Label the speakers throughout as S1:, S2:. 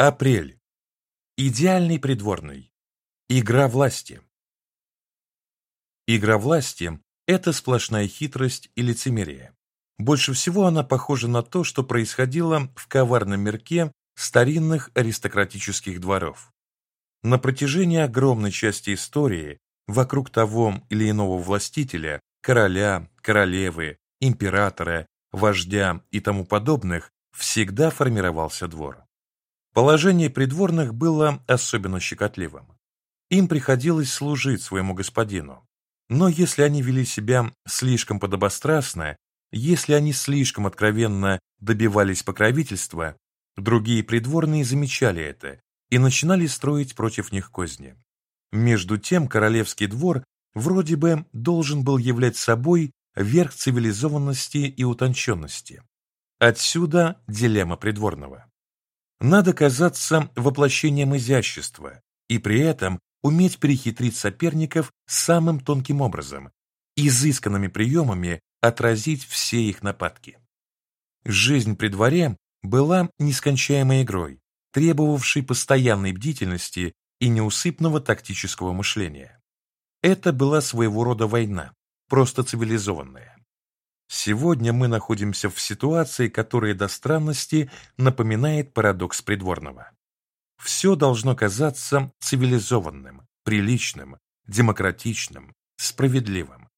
S1: Апрель. Идеальный придворный. Игра власти. Игра власти – это сплошная хитрость и лицемерие. Больше всего она похожа на то, что происходило в коварном мирке старинных аристократических дворов. На протяжении огромной части истории вокруг того или иного властителя, короля, королевы, императора, вождя и тому подобных всегда формировался двор. Положение придворных было особенно щекотливым. Им приходилось служить своему господину. Но если они вели себя слишком подобострастно, если они слишком откровенно добивались покровительства, другие придворные замечали это и начинали строить против них козни. Между тем королевский двор вроде бы должен был являть собой верх цивилизованности и утонченности. Отсюда дилемма придворного. Надо казаться воплощением изящества и при этом уметь перехитрить соперников самым тонким образом, изысканными приемами отразить все их нападки. Жизнь при дворе была нескончаемой игрой, требовавшей постоянной бдительности и неусыпного тактического мышления. Это была своего рода война, просто цивилизованная. Сегодня мы находимся в ситуации, которая до странности напоминает парадокс придворного. Все должно казаться цивилизованным, приличным, демократичным, справедливым.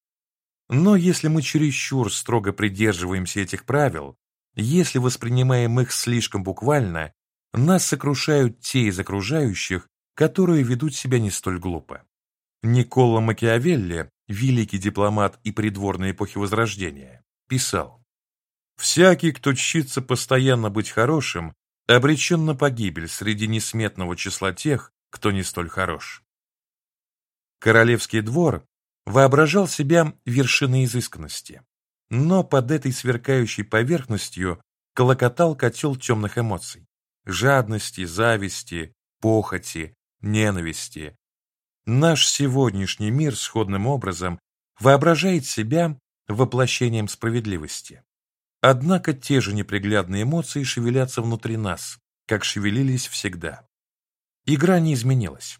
S1: Но если мы чересчур строго придерживаемся этих правил, если воспринимаем их слишком буквально, нас сокрушают те из окружающих, которые ведут себя не столь глупо. Никола Макиавелли, великий дипломат и придворной эпохи Возрождения, писал «Всякий, кто чтится постоянно быть хорошим, обречен на погибель среди несметного числа тех, кто не столь хорош». Королевский двор воображал себя вершиной изысканности, но под этой сверкающей поверхностью колокотал котел темных эмоций – жадности, зависти, похоти, ненависти. Наш сегодняшний мир сходным образом воображает себя воплощением справедливости. Однако те же неприглядные эмоции шевелятся внутри нас, как шевелились всегда. Игра не изменилась.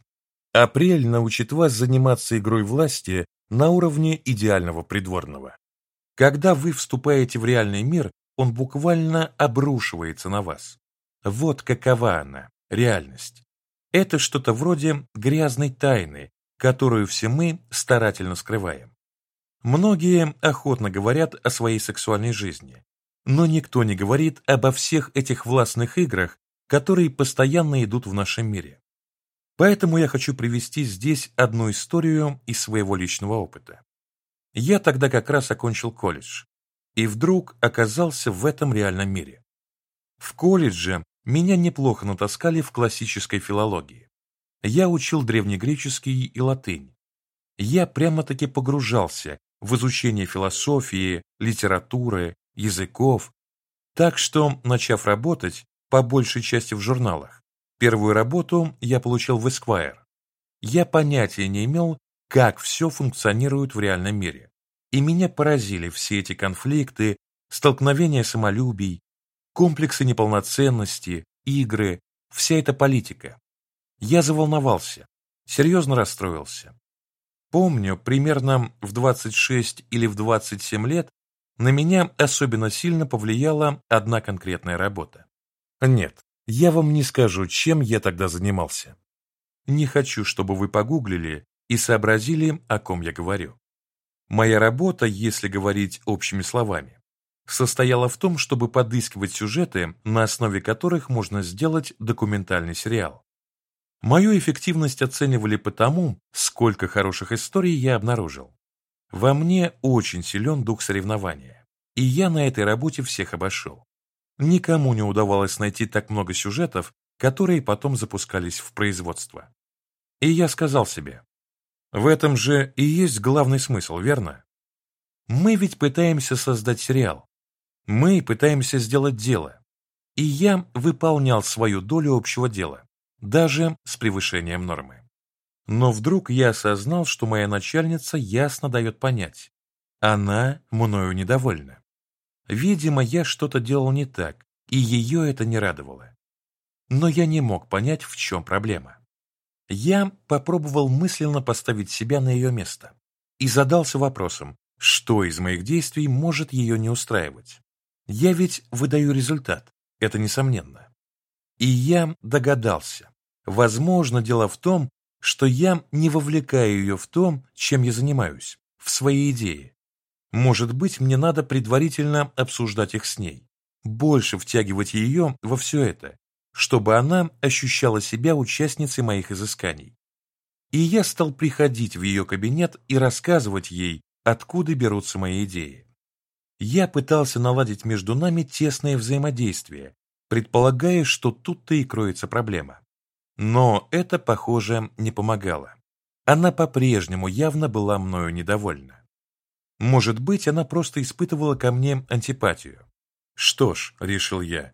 S1: Апрель научит вас заниматься игрой власти на уровне идеального придворного. Когда вы вступаете в реальный мир, он буквально обрушивается на вас. Вот какова она, реальность. Это что-то вроде грязной тайны, которую все мы старательно скрываем. Многие охотно говорят о своей сексуальной жизни, но никто не говорит обо всех этих властных играх, которые постоянно идут в нашем мире. Поэтому я хочу привести здесь одну историю из своего личного опыта. Я тогда как раз окончил колледж, и вдруг оказался в этом реальном мире. В колледже меня неплохо натаскали в классической филологии. Я учил древнегреческий и латынь. Я прямо-таки погружался в изучение философии, литературы, языков. Так что, начав работать, по большей части в журналах, первую работу я получил в Esquire. Я понятия не имел, как все функционирует в реальном мире. И меня поразили все эти конфликты, столкновения самолюбий, комплексы неполноценности, игры, вся эта политика. Я заволновался, серьезно расстроился. Помню, примерно в 26 или в 27 лет на меня особенно сильно повлияла одна конкретная работа. Нет, я вам не скажу, чем я тогда занимался. Не хочу, чтобы вы погуглили и сообразили, о ком я говорю. Моя работа, если говорить общими словами, состояла в том, чтобы подыскивать сюжеты, на основе которых можно сделать документальный сериал. Мою эффективность оценивали по тому, сколько хороших историй я обнаружил. Во мне очень силен дух соревнования, и я на этой работе всех обошел. Никому не удавалось найти так много сюжетов, которые потом запускались в производство. И я сказал себе, в этом же и есть главный смысл, верно? Мы ведь пытаемся создать сериал, мы пытаемся сделать дело. И я выполнял свою долю общего дела, даже с превышением нормы. Но вдруг я осознал, что моя начальница ясно дает понять. Она мною недовольна. Видимо, я что-то делал не так, и ее это не радовало. но я не мог понять, в чем проблема. Я попробовал мысленно поставить себя на ее место и задался вопросом, что из моих действий может ее не устраивать. Я ведь выдаю результат, это несомненно. И я догадался. Возможно, дело в том, что я не вовлекаю ее в том, чем я занимаюсь, в свои идеи. Может быть, мне надо предварительно обсуждать их с ней, больше втягивать ее во все это, чтобы она ощущала себя участницей моих изысканий. И я стал приходить в ее кабинет и рассказывать ей, откуда берутся мои идеи. Я пытался наладить между нами тесное взаимодействие, предполагая, что тут-то и кроется проблема. Но это, похоже, не помогало. Она по-прежнему явно была мною недовольна. Может быть, она просто испытывала ко мне антипатию. Что ж, решил я,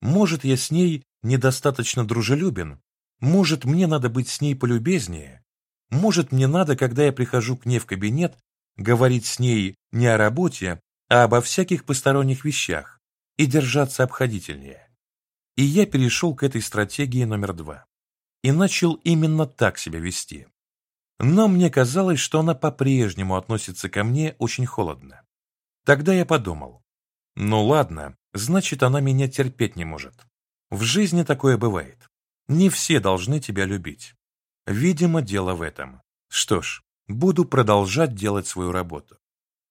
S1: может, я с ней недостаточно дружелюбен, может, мне надо быть с ней полюбезнее, может, мне надо, когда я прихожу к ней в кабинет, говорить с ней не о работе, а обо всяких посторонних вещах и держаться обходительнее. И я перешел к этой стратегии номер два. И начал именно так себя вести. Но мне казалось, что она по-прежнему относится ко мне очень холодно. Тогда я подумал, ну ладно, значит она меня терпеть не может. В жизни такое бывает. Не все должны тебя любить. Видимо, дело в этом. Что ж, буду продолжать делать свою работу.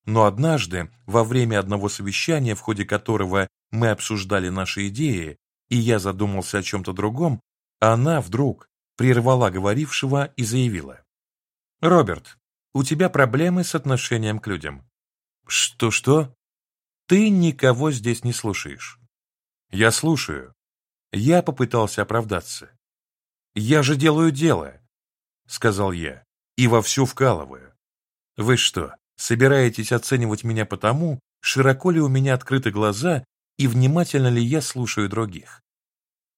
S1: Но однажды, во время одного совещания, в ходе которого мы обсуждали наши идеи, и я задумался о чем-то другом, она вдруг прервала говорившего и заявила. «Роберт, у тебя проблемы с отношением к людям». «Что-что?» «Ты никого здесь не слушаешь». «Я слушаю». Я попытался оправдаться. «Я же делаю дело», — сказал я, — «и вовсю вкалываю». «Вы что, собираетесь оценивать меня потому, широко ли у меня открыты глаза и внимательно ли я слушаю других?»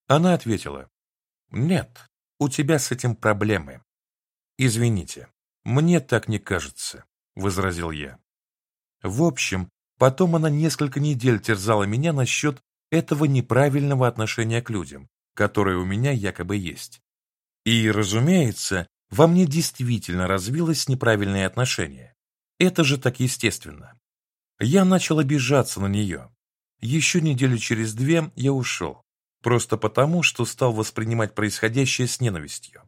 S1: Она ответила, «Нет, у тебя с этим проблемы». «Извините, мне так не кажется», — возразил я. В общем, потом она несколько недель терзала меня насчет этого неправильного отношения к людям, которое у меня якобы есть. И, разумеется, во мне действительно развилось неправильное отношение. Это же так естественно. Я начал обижаться на нее. Еще недели через две я ушел, просто потому, что стал воспринимать происходящее с ненавистью.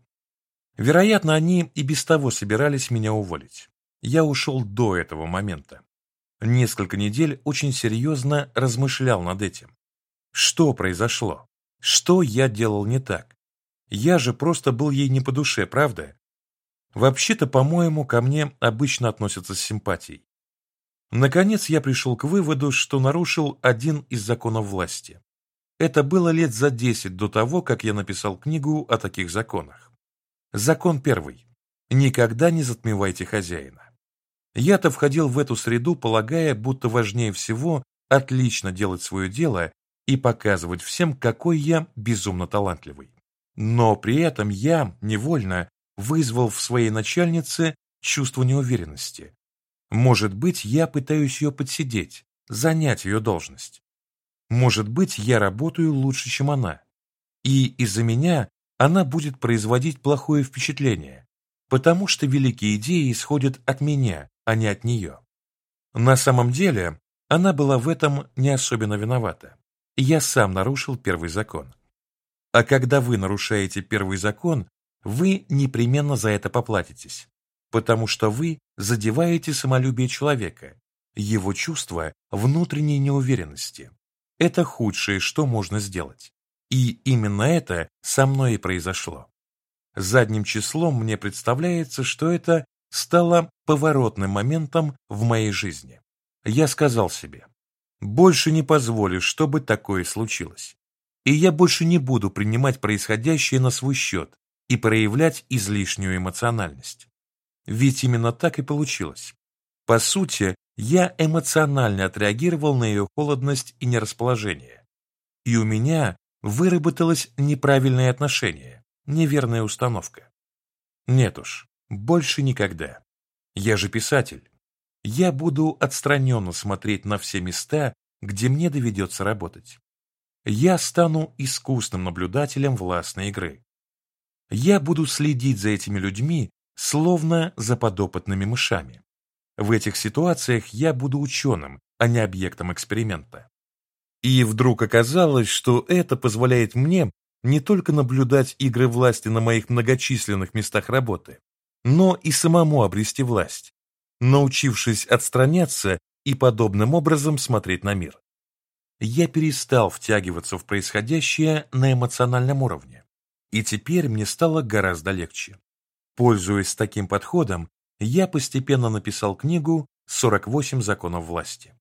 S1: Вероятно, они и без того собирались меня уволить. Я ушел до этого момента. Несколько недель очень серьезно размышлял над этим. Что произошло? Что я делал не так? Я же просто был ей не по душе, правда? Вообще-то, по-моему, ко мне обычно относятся с симпатией. Наконец я пришел к выводу, что нарушил один из законов власти. Это было лет за десять до того, как я написал книгу о таких законах. Закон первый. Никогда не затмевайте хозяина. Я-то входил в эту среду, полагая, будто важнее всего отлично делать свое дело и показывать всем, какой я безумно талантливый. Но при этом я невольно вызвал в своей начальнице чувство неуверенности. Может быть, я пытаюсь ее подсидеть, занять ее должность. Может быть, я работаю лучше, чем она. И из-за меня она будет производить плохое впечатление, потому что великие идеи исходят от меня, а не от нее. На самом деле, она была в этом не особенно виновата. Я сам нарушил первый закон. А когда вы нарушаете первый закон, вы непременно за это поплатитесь, потому что вы задеваете самолюбие человека, его чувство внутренней неуверенности. Это худшее, что можно сделать. И именно это со мной и произошло. Задним числом мне представляется, что это стало поворотным моментом в моей жизни. Я сказал себе, больше не позволю, чтобы такое случилось и я больше не буду принимать происходящее на свой счет и проявлять излишнюю эмоциональность. Ведь именно так и получилось. По сути, я эмоционально отреагировал на ее холодность и нерасположение. И у меня выработалось неправильное отношение, неверная установка. Нет уж, больше никогда. Я же писатель. Я буду отстраненно смотреть на все места, где мне доведется работать. я стану искусным наблюдателем властной игры. Я буду следить за этими людьми, словно за подопытными мышами. В этих ситуациях я буду ученым, а не объектом эксперимента. И вдруг оказалось, что это позволяет мне не только наблюдать игры власти на моих многочисленных местах работы, но и самому обрести власть, научившись отстраняться и подобным образом смотреть на мир. Я перестал втягиваться в происходящее на эмоциональном уровне, и теперь мне стало гораздо легче. Пользуясь таким подходом, я постепенно написал книгу «48 законов власти».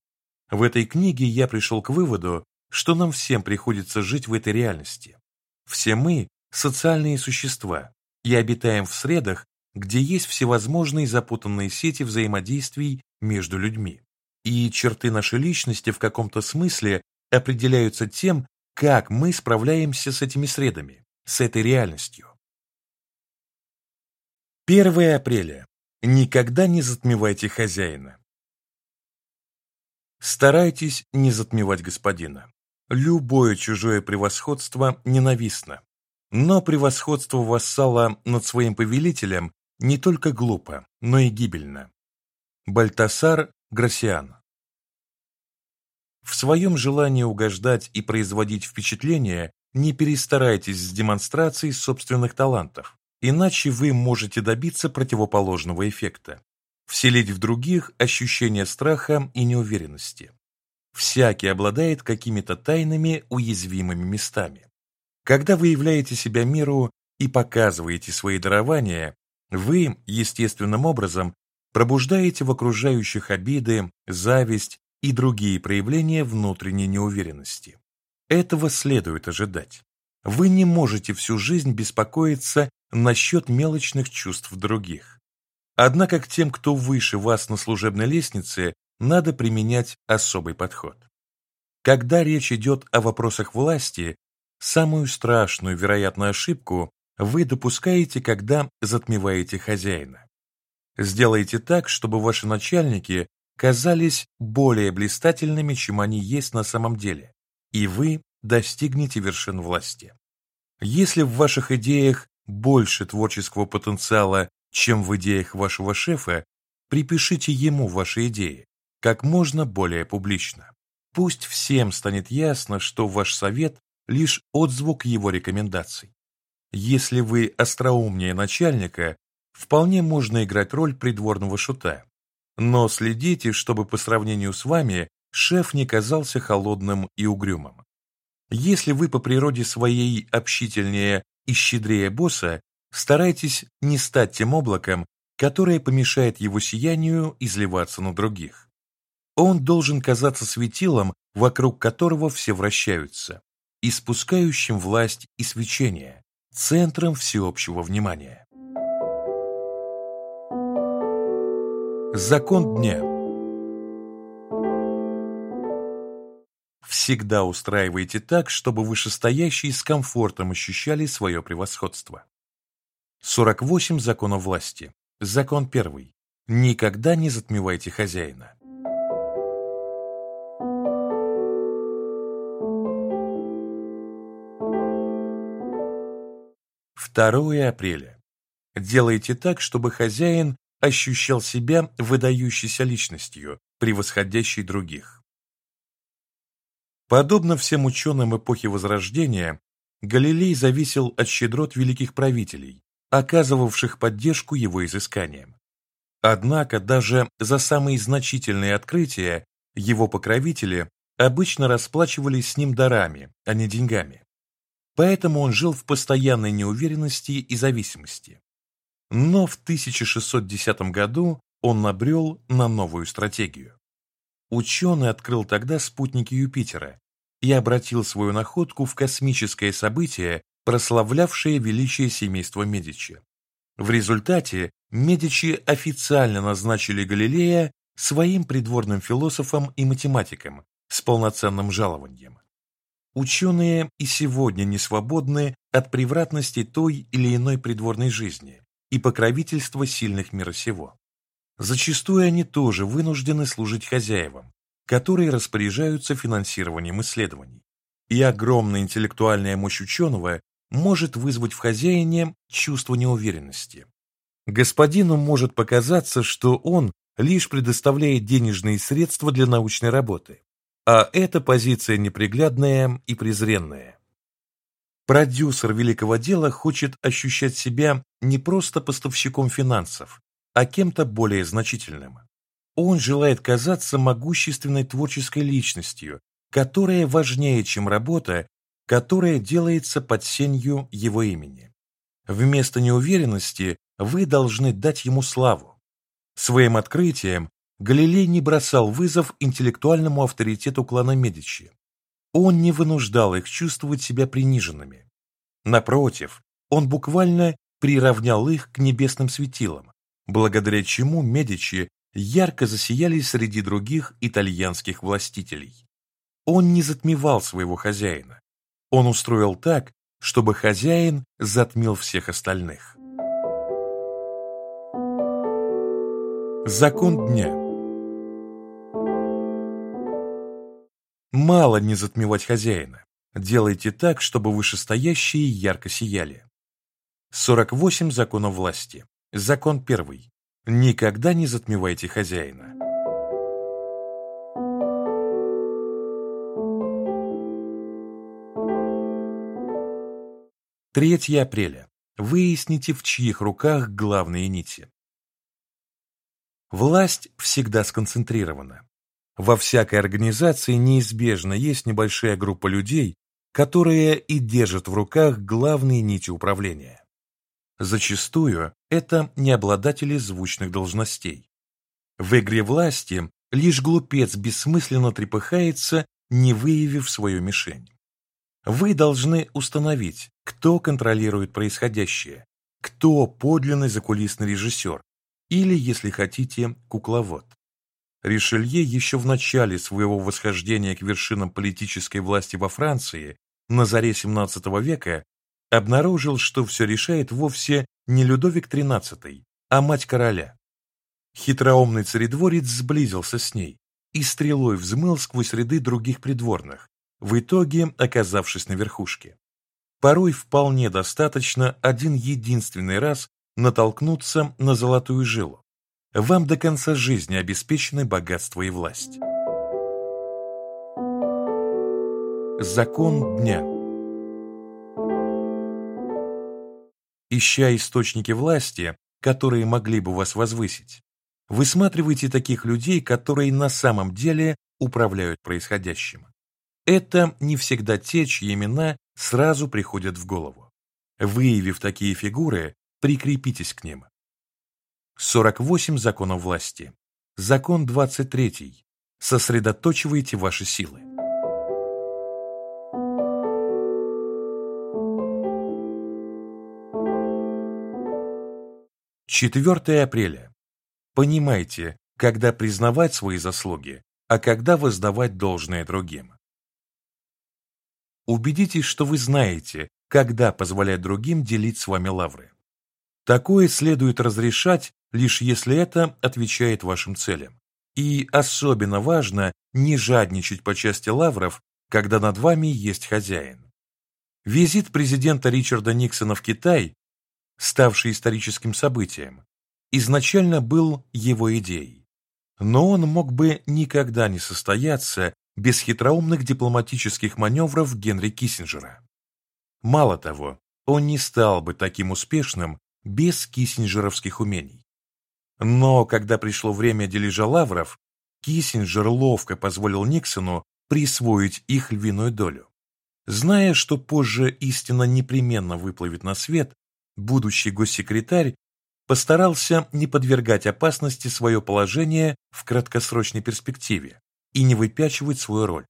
S1: В этой книге я пришел к выводу, что нам всем приходится жить в этой реальности. Все мы – социальные существа и обитаем в средах, где есть всевозможные запутанные сети взаимодействий между людьми. И черты нашей личности в каком-то смысле определяются тем, как мы справляемся с этими средами, с этой реальностью. 1 апреля. Никогда не затмевайте хозяина. Старайтесь не затмевать господина. Любое чужое превосходство ненавистно. Но превосходство вассала над своим повелителем не только глупо, но и гибельно. Бальтасар Грасиан В своем желании угождать и производить впечатление не перестарайтесь с демонстрацией собственных талантов, иначе вы можете добиться противоположного эффекта вселить в других ощущение страха и неуверенности. Всякий обладает какими-то тайными уязвимыми местами. Когда вы являете себя миру и показываете свои дарования, вы, естественным образом, пробуждаете в окружающих обиды, зависть и другие проявления внутренней неуверенности. Этого следует ожидать. Вы не можете всю жизнь беспокоиться насчет мелочных чувств других. Однако к тем, кто выше вас на служебной лестнице, надо применять особый подход. Когда речь идет о вопросах власти, самую страшную, вероятную ошибку вы допускаете, когда затмеваете хозяина. Сделайте так, чтобы ваши начальники казались более блистательными, чем они есть на самом деле, и вы достигнете вершин власти. Если в ваших идеях больше творческого потенциала, чем в идеях вашего шефа, припишите ему ваши идеи, как можно более публично. Пусть всем станет ясно, что ваш совет – лишь отзвук его рекомендаций. Если вы остроумнее начальника, вполне можно играть роль придворного шута. Но следите, чтобы по сравнению с вами шеф не казался холодным и угрюмым. Если вы по природе своей общительнее и щедрее босса, Старайтесь не стать тем облаком, которое помешает его сиянию изливаться на других. Он должен казаться светилом, вокруг которого все вращаются, испускающим власть и свечение, центром всеобщего внимания. Закон дня Всегда устраивайте так, чтобы вышестоящие с комфортом ощущали свое превосходство. 48 законов власти. Закон первый. Никогда не затмевайте хозяина. Второе апреля. Делайте так, чтобы хозяин ощущал себя выдающейся личностью, превосходящей других. Подобно всем ученым эпохи Возрождения, Галилей зависел от щедрот великих правителей, оказывавших поддержку его изысканиям. Однако даже за самые значительные открытия его покровители обычно расплачивались с ним дарами, а не деньгами. Поэтому он жил в постоянной неуверенности и зависимости. Но в 1610 году он набрел на новую стратегию. Ученый открыл тогда спутники Юпитера и обратил свою находку в космическое событие, прославлявшее величие семейства Медичи. В результате Медичи официально назначили Галилея своим придворным философом и математиком с полноценным жалованием. Ученые и сегодня не свободны от превратности той или иной придворной жизни и покровительства сильных мира сего. Зачастую они тоже вынуждены служить хозяевам, которые распоряжаются финансированием исследований. и огромная интеллектуальная мощь ученого может вызвать в хозяине чувство неуверенности. Господину может показаться, что он лишь предоставляет денежные средства для научной работы, а эта позиция неприглядная и презренная. Продюсер великого дела хочет ощущать себя не просто поставщиком финансов, а кем-то более значительным. Он желает казаться могущественной творческой личностью, которая важнее, чем работа, которая делается под сенью его имени. Вместо неуверенности вы должны дать ему славу. Своим открытием Галилей не бросал вызов интеллектуальному авторитету клана Медичи. Он не вынуждал их чувствовать себя приниженными. Напротив, он буквально приравнял их к небесным светилам, благодаря чему Медичи ярко засияли среди других итальянских властителей. Он не затмевал своего хозяина. Он устроил так, чтобы хозяин затмил всех остальных. Закон дня Мало не затмевать хозяина. Делайте так, чтобы вышестоящие ярко сияли. 48 законов власти. Закон первый. Никогда не затмевайте хозяина. Третье апреля. Выясните, в чьих руках главные нити. Власть всегда сконцентрирована. Во всякой организации неизбежно есть небольшая группа людей, которые и держат в руках главные нити управления. Зачастую это не обладатели звучных должностей. В игре власти лишь глупец бессмысленно трепыхается, не выявив свою мишень. Вы должны установить, кто контролирует происходящее, кто подлинный закулисный режиссер, или, если хотите, кукловод. Ришелье еще в начале своего восхождения к вершинам политической власти во Франции на заре XVII века обнаружил, что все решает вовсе не Людовик XIII, а мать короля. Хитроумный царедворец сблизился с ней и стрелой взмыл сквозь ряды других придворных, в итоге оказавшись на верхушке. Порой вполне достаточно один единственный раз натолкнуться на золотую жилу. Вам до конца жизни обеспечены богатство и власть. Закон дня Ища источники власти, которые могли бы вас возвысить, высматривайте таких людей, которые на самом деле управляют происходящим. Это не всегда те, чьи имена сразу приходят в голову. Выявив такие фигуры, Прикрепитесь к ним. 48 законов власти. Закон 23. Сосредоточивайте ваши силы. Четвертое апреля. Понимайте, когда признавать свои заслуги, а когда воздавать должное другим. Убедитесь, что вы знаете, когда позволять другим делить с вами лавры. Такое следует разрешать, лишь если это отвечает вашим целям. И особенно важно не жадничать по части лавров, когда над вами есть хозяин. Визит президента Ричарда Никсона в Китай, ставший историческим событием, изначально был его идеей. Но он мог бы никогда не состояться без хитроумных дипломатических маневров Генри Киссинджера. Мало того, он не стал бы таким успешным, без киссинджеровских умений. Но когда пришло время дележа лавров, Киссинджер ловко позволил Никсону присвоить их львиную долю. Зная, что позже истина непременно выплывет на свет, будущий госсекретарь постарался не подвергать опасности свое положение в краткосрочной перспективе и не выпячивать свою роль.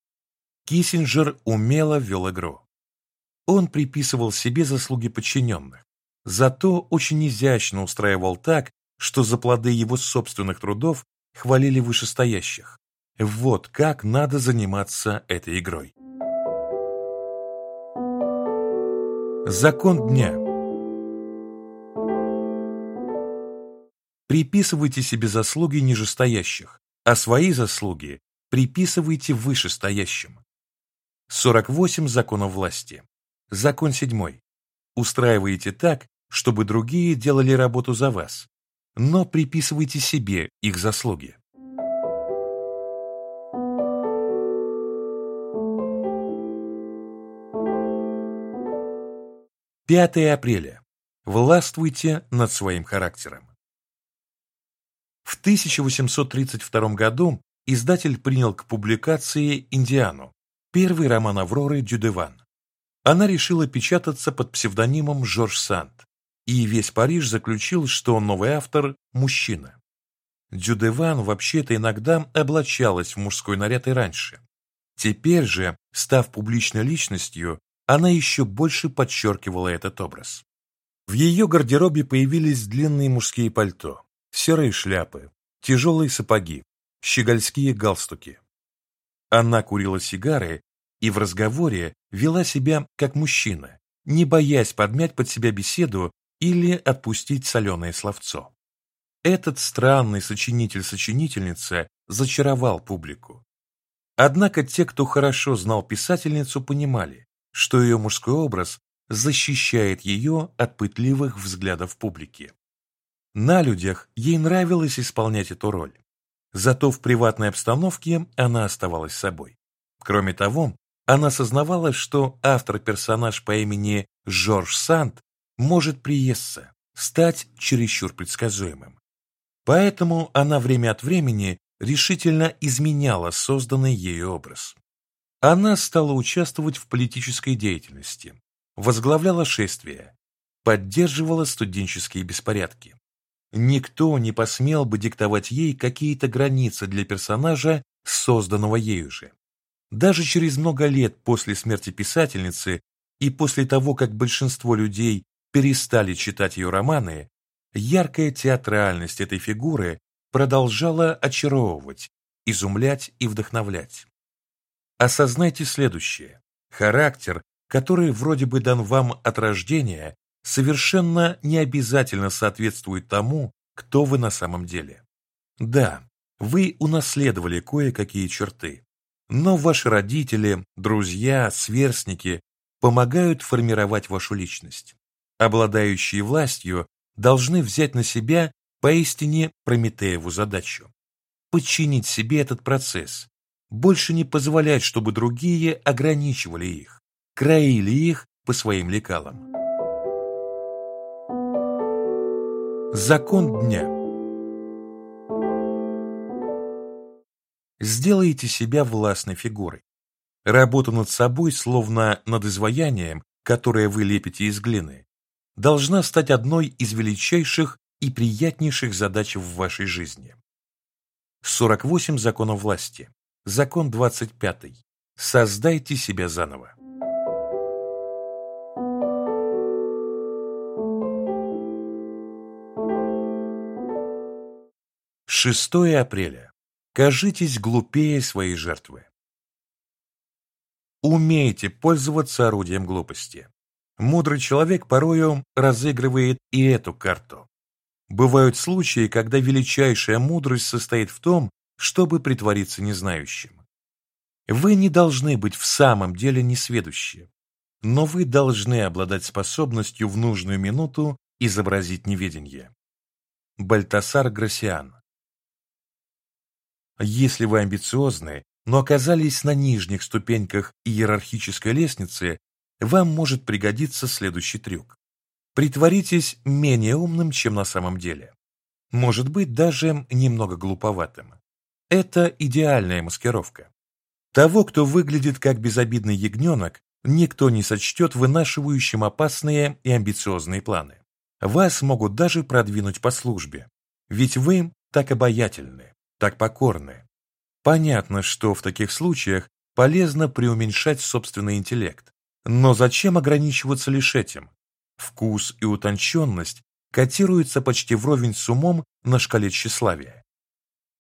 S1: Киссинджер умело вел игру. Он приписывал себе заслуги подчиненных, Зато очень изящно устраивал так, что за плоды его собственных трудов хвалили вышестоящих. Вот как надо заниматься этой игрой. Закон дня Приписывайте себе заслуги нижестоящих, а свои заслуги приписывайте вышестоящим. 48 законов власти. Закон 7. Устраиваете так, чтобы другие делали работу за вас, но приписывайте себе их заслуги. 5 апреля. Властвуйте над своим характером. В 1832 году издатель принял к публикации «Индиану», первый роман Авроры Дюдеван. Она решила печататься под псевдонимом Жорж Санд, и весь Париж заключил, что новый автор – мужчина. Дюдеван вообще-то иногда облачалась в мужской наряд и раньше. Теперь же, став публичной личностью, она еще больше подчеркивала этот образ. В ее гардеробе появились длинные мужские пальто, серые шляпы, тяжелые сапоги, щегольские галстуки. Она курила сигары и в разговоре вела себя как мужчина, не боясь подмять под себя беседу или отпустить соленое словцо. Этот странный сочинитель-сочинительница зачаровал публику. Однако те, кто хорошо знал писательницу, понимали, что ее мужской образ защищает ее от пытливых взглядов публики. На людях ей нравилось исполнять эту роль. Зато в приватной обстановке она оставалась собой. Кроме того, она сознавала, что автор-персонаж по имени Жорж Санд может приесться, стать чересчур предсказуемым. Поэтому она время от времени решительно изменяла созданный ею образ. Она стала участвовать в политической деятельности, возглавляла шествия, поддерживала студенческие беспорядки. Никто не посмел бы диктовать ей какие-то границы для персонажа, созданного ею же. Даже через много лет после смерти писательницы и после того, как большинство людей перестали читать ее романы, яркая театральность этой фигуры продолжала очаровывать, изумлять и вдохновлять. Осознайте следующее. Характер, который вроде бы дан вам от рождения, совершенно не обязательно соответствует тому, кто вы на самом деле. Да, вы унаследовали кое-какие черты, но ваши родители, друзья, сверстники помогают формировать вашу личность. Обладающие властью должны взять на себя поистине Прометееву задачу – подчинить себе этот процесс, больше не позволять, чтобы другие ограничивали их, краили их по своим лекалам. Закон дня Сделайте себя властной фигурой. Работа над собой, словно над изваянием, которое вы лепите из глины, должна стать одной из величайших и приятнейших задач в вашей жизни. 48 законов власти. Закон 25. Создайте себя заново. Шестое апреля. Кажитесь глупее своей жертвы. Умейте пользоваться орудием глупости. Мудрый человек порою разыгрывает и эту карту. Бывают случаи, когда величайшая мудрость состоит в том, чтобы притвориться незнающим. Вы не должны быть в самом деле несведущи, но вы должны обладать способностью в нужную минуту изобразить неведение. Бальтасар Грасиан Если вы амбициозны, но оказались на нижних ступеньках иерархической лестницы, вам может пригодиться следующий трюк. Притворитесь менее умным, чем на самом деле. Может быть, даже немного глуповатым. Это идеальная маскировка. Того, кто выглядит как безобидный ягненок, никто не сочтет вынашивающим опасные и амбициозные планы. Вас могут даже продвинуть по службе, ведь вы так обаятельны, так покорны. Понятно, что в таких случаях полезно преуменьшать собственный интеллект. Но зачем ограничиваться лишь этим? Вкус и утонченность котируются почти вровень с умом на шкале тщеславия.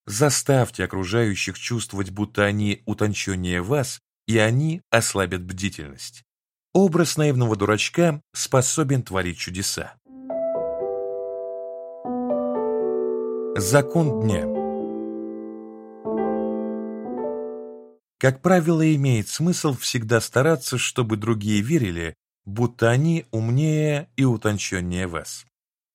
S1: Заставьте окружающих чувствовать, будто они утонченнее вас, и они ослабят бдительность. Образ наивного дурачка способен творить чудеса. Закон дня как правило, имеет смысл всегда стараться, чтобы другие верили, будто они умнее и утонченнее вас.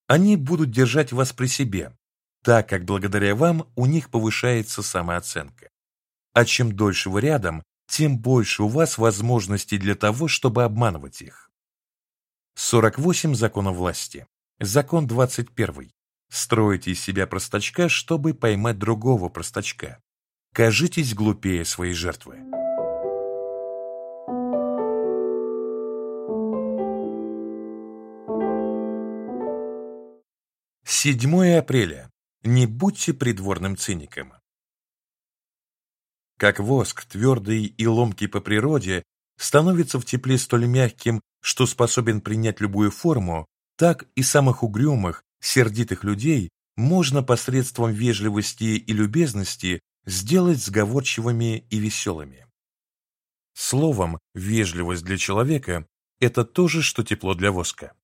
S1: Они будут держать вас при себе, так как благодаря вам у них повышается самооценка. А чем дольше вы рядом, тем больше у вас возможностей для того, чтобы обманывать их. 48 законов власти. Закон 21. Строите из себя простачка, чтобы поймать другого простачка. Кажитесь глупее своей жертвы. 7 апреля. Не будьте придворным циником. Как воск, твердый и ломкий по природе, становится в тепле столь мягким, что способен принять любую форму, так и самых угрюмых, сердитых людей можно посредством вежливости и любезности сделать сговорчивыми и веселыми. Словом, вежливость для человека – это то же, что тепло для воска.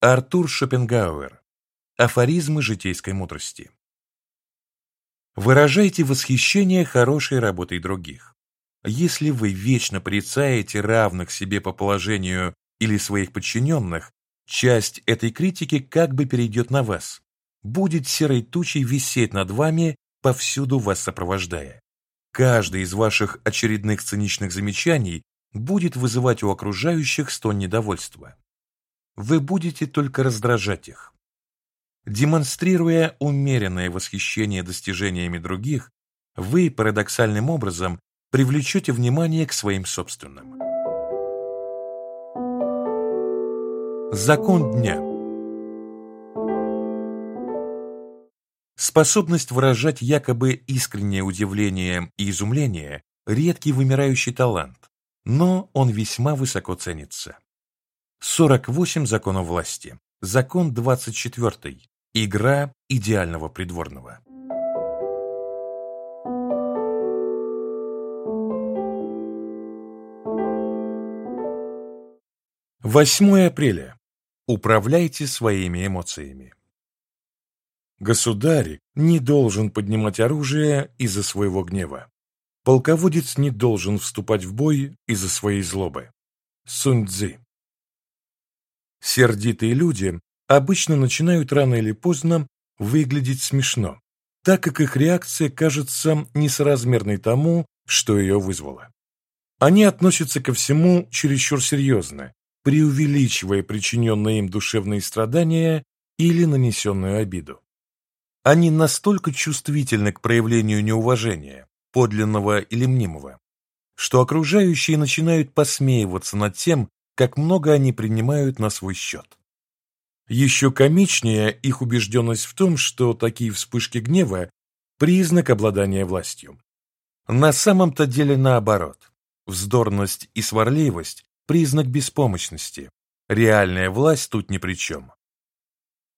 S1: Артур Шопенгауэр. Афоризмы житейской мудрости. Выражайте восхищение хорошей работой других. Если вы вечно порицаете равных себе по положению или своих подчиненных, часть этой критики как бы перейдет на вас, будет серой тучей висеть над вами, повсюду вас сопровождая. Каждый из ваших очередных циничных замечаний будет вызывать у окружающих стон недовольства. Вы будете только раздражать их. Демонстрируя умеренное восхищение достижениями других, вы парадоксальным образом привлечете внимание к своим собственным. Закон дня Способность выражать якобы искреннее удивление и изумление – редкий вымирающий талант, но он весьма высоко ценится. 48 законов власти. Закон 24. Игра идеального придворного. Восьмое апреля. Управляйте своими эмоциями. Государь не должен поднимать оружие из-за своего гнева. Полководец не должен вступать в бой из-за своей злобы. Сунь Цзы. Сердитые люди обычно начинают рано или поздно выглядеть смешно, так как их реакция кажется несоразмерной тому, что ее вызвало. Они относятся ко всему чересчур серьезно, преувеличивая причиненные им душевные страдания или нанесенную обиду. Они настолько чувствительны к проявлению неуважения, подлинного или мнимого, что окружающие начинают посмеиваться над тем, как много они принимают на свой счет. Еще комичнее их убежденность в том, что такие вспышки гнева – признак обладания властью. На самом-то деле наоборот. Вздорность и сварливость – признак беспомощности. Реальная власть тут ни при чем.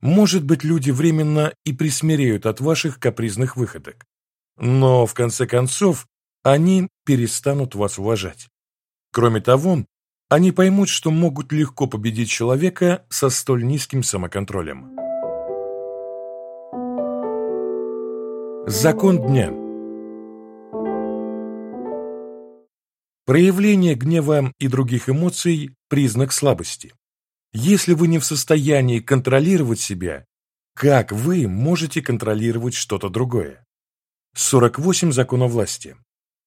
S1: Может быть, люди временно и присмиреют от ваших капризных выходок. Но, в конце концов, они перестанут вас уважать. Кроме того, они поймут, что могут легко победить человека со столь низким самоконтролем. Закон дня Проявление гнева и других эмоций – признак слабости. Если вы не в состоянии контролировать себя, как вы можете контролировать что-то другое? 48 законов власти.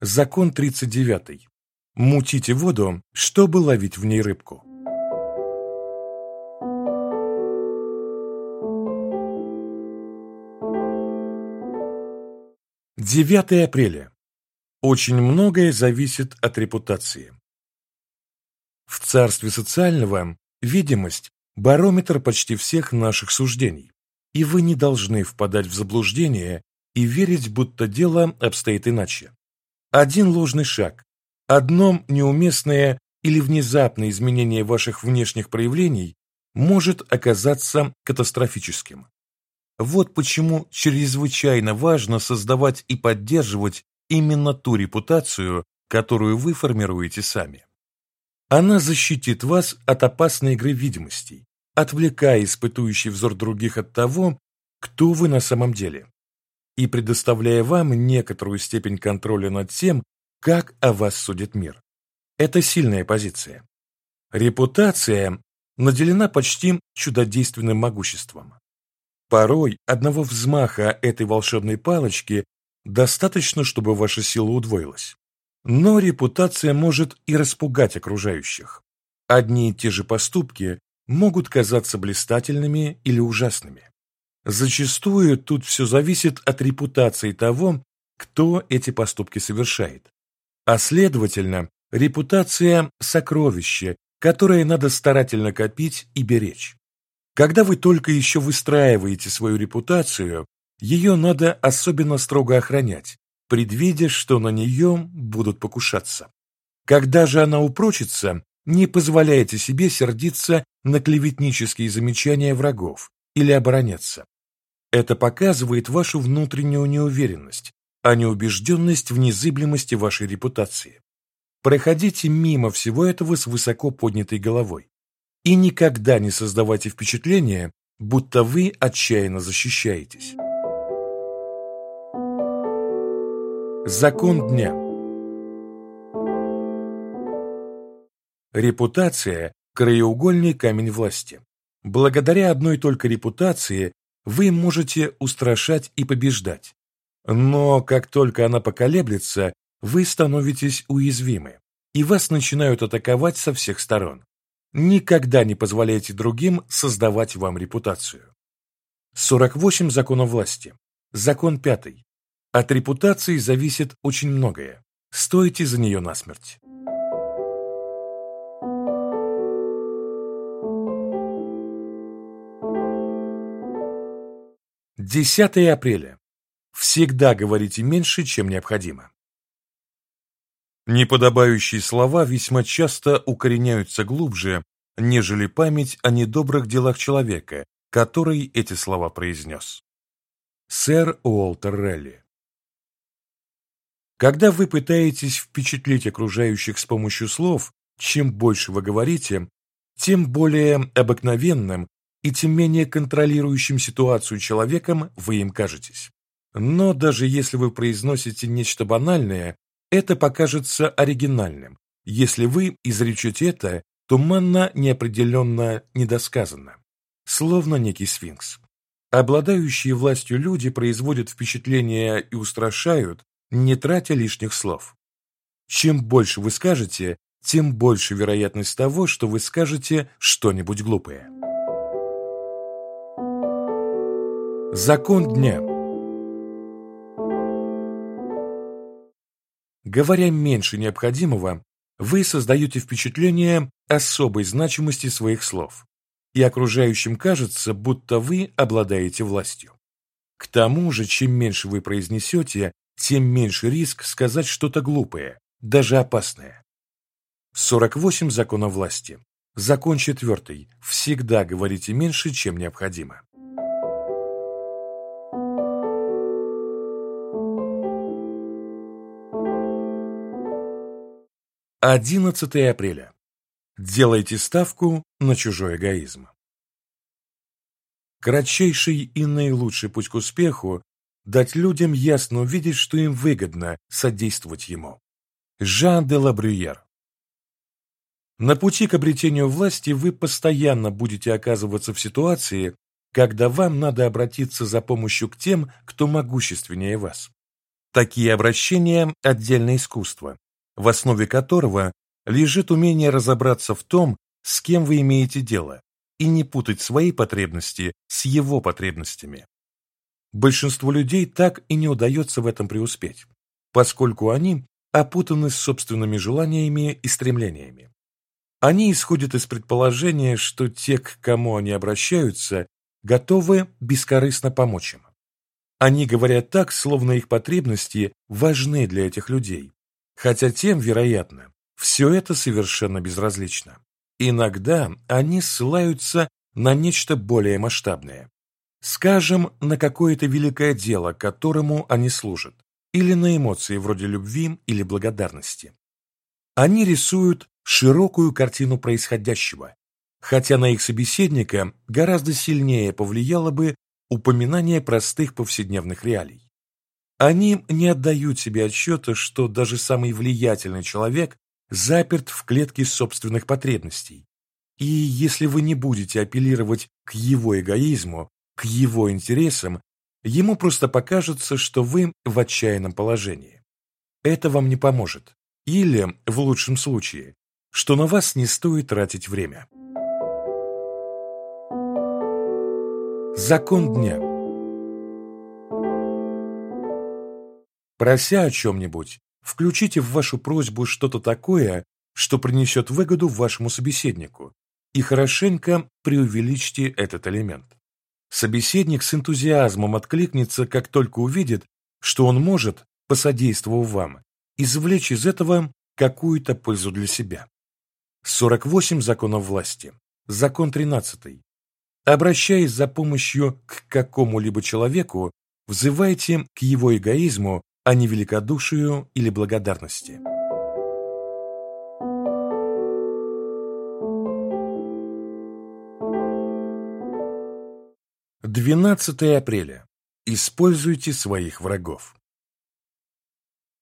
S1: Закон 39. Мутите воду, чтобы ловить в ней рыбку. Девятое апреля. Очень многое зависит от репутации. В царстве социального видимость – барометр почти всех наших суждений, и вы не должны впадать в заблуждение и верить, будто дело обстоит иначе. Один ложный шаг, Одно неуместное или внезапное изменение ваших внешних проявлений может оказаться катастрофическим. Вот почему чрезвычайно важно создавать и поддерживать именно ту репутацию, которую вы формируете сами. Она защитит вас от опасной игры видимостей, отвлекая испытующий взор других от того, кто вы на самом деле, и предоставляя вам некоторую степень контроля над тем, как о вас судит мир. Это сильная позиция. Репутация наделена почти чудодейственным могуществом. Порой одного взмаха этой волшебной палочки достаточно, чтобы ваша сила удвоилась. Но репутация может и распугать окружающих. Одни и те же поступки могут казаться блистательными или ужасными. Зачастую тут все зависит от репутации того, кто эти поступки совершает. А следовательно, репутация – сокровище, которое надо старательно копить и беречь. Когда вы только еще выстраиваете свою репутацию, ее надо особенно строго охранять, предвидя, что на нее будут покушаться. Когда же она упрочится, не позволяйте себе сердиться на клеветнические замечания врагов или обороняться. Это показывает вашу внутреннюю неуверенность, а не убежденность в незыблемости вашей репутации. Проходите мимо всего этого с высоко поднятой головой и никогда не создавайте впечатление, будто вы отчаянно защищаетесь. Закон дня Репутация – краеугольный камень власти. Благодаря одной только репутации вы можете устрашать и побеждать. Но как только она поколеблется, вы становитесь уязвимы, и вас начинают атаковать со всех сторон. Никогда не позволяйте другим создавать вам репутацию. 48 законов власти. Закон пятый. От репутации зависит очень многое. Стойте за нее насмерть. 10 апреля. Всегда говорите меньше, чем необходимо. Неподобающие слова весьма часто укореняются глубже, нежели память о недобрых делах человека, который эти слова произнес. Сэр Уолтер Релли Когда вы пытаетесь впечатлить окружающих с помощью слов, чем больше вы говорите, тем более обыкновенным и тем менее контролирующим ситуацию человеком вы им кажетесь. Но даже если вы произносите нечто банальное, это покажется оригинальным. Если вы изречете это, туманно, неопределенно, недосказанно. Словно некий сфинкс. Обладающие властью люди производят впечатление и устрашают, не тратя лишних слов. Чем больше вы скажете, тем больше вероятность того, что вы скажете что-нибудь глупое. Закон дня Говоря меньше необходимого, вы создаете впечатление особой значимости своих слов, и окружающим кажется, будто вы обладаете властью. К тому же, чем меньше вы произнесете, тем меньше риск сказать что-то глупое, даже опасное. 48 законов власти. Закон четвертый. Всегда говорите меньше, чем необходимо. 11 апреля. Делайте ставку на чужой эгоизм. Кратчайший и наилучший путь к успеху – дать людям ясно увидеть, что им выгодно содействовать ему. Жан де Лабрюер На пути к обретению власти вы постоянно будете оказываться в ситуации, когда вам надо обратиться за помощью к тем, кто могущественнее вас. Такие обращения – отдельное искусство, в основе которого лежит умение разобраться в том, с кем вы имеете дело, и не путать свои потребности с его потребностями. Большинству людей так и не удается в этом преуспеть, поскольку они опутаны собственными желаниями и стремлениями. Они исходят из предположения, что те, к кому они обращаются, готовы бескорыстно помочь им. Они говорят так, словно их потребности важны для этих людей, Хотя тем, вероятно, все это совершенно безразлично. Иногда они ссылаются на нечто более масштабное. Скажем, на какое-то великое дело, которому они служат, или на эмоции вроде любви или благодарности. Они рисуют широкую картину происходящего, хотя на их собеседника гораздо сильнее повлияло бы упоминание простых повседневных реалий. Они не отдают себе отчета, что даже самый влиятельный человек заперт в клетке собственных потребностей. И если вы не будете апеллировать к его эгоизму, к его интересам, ему просто покажется, что вы в отчаянном положении. Это вам не поможет. Или, в лучшем случае, что на вас не стоит тратить время. Закон дня Прося о чем-нибудь, включите в вашу просьбу что-то такое, что принесет выгоду вашему собеседнику, и хорошенько преувеличьте этот элемент. Собеседник с энтузиазмом откликнется, как только увидит, что он может, посодействовав вам, извлечь из этого какую-то пользу для себя. 48 законов власти. Закон 13. Обращаясь за помощью к какому-либо человеку, взывайте к его эгоизму а не великодушию или благодарности. Двенадцатое апреля. Используйте своих врагов.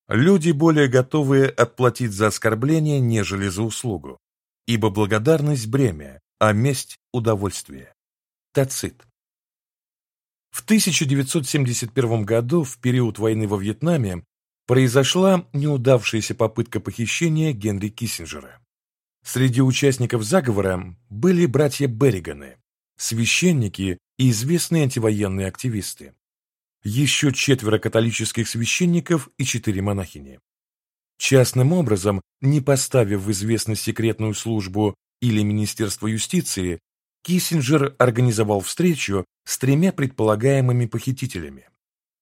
S1: Люди более готовы отплатить за оскорбление, нежели за услугу, ибо благодарность – бремя, а месть – удовольствие. Тацит. В 1971 году, в период войны во Вьетнаме, произошла неудавшаяся попытка похищения Генри Киссинджера. Среди участников заговора были братья Берриганы, священники и известные антивоенные активисты. Еще четверо католических священников и четыре монахини. Частным образом, не поставив в известность секретную службу или Министерство юстиции, Киссинджер организовал встречу с тремя предполагаемыми похитителями.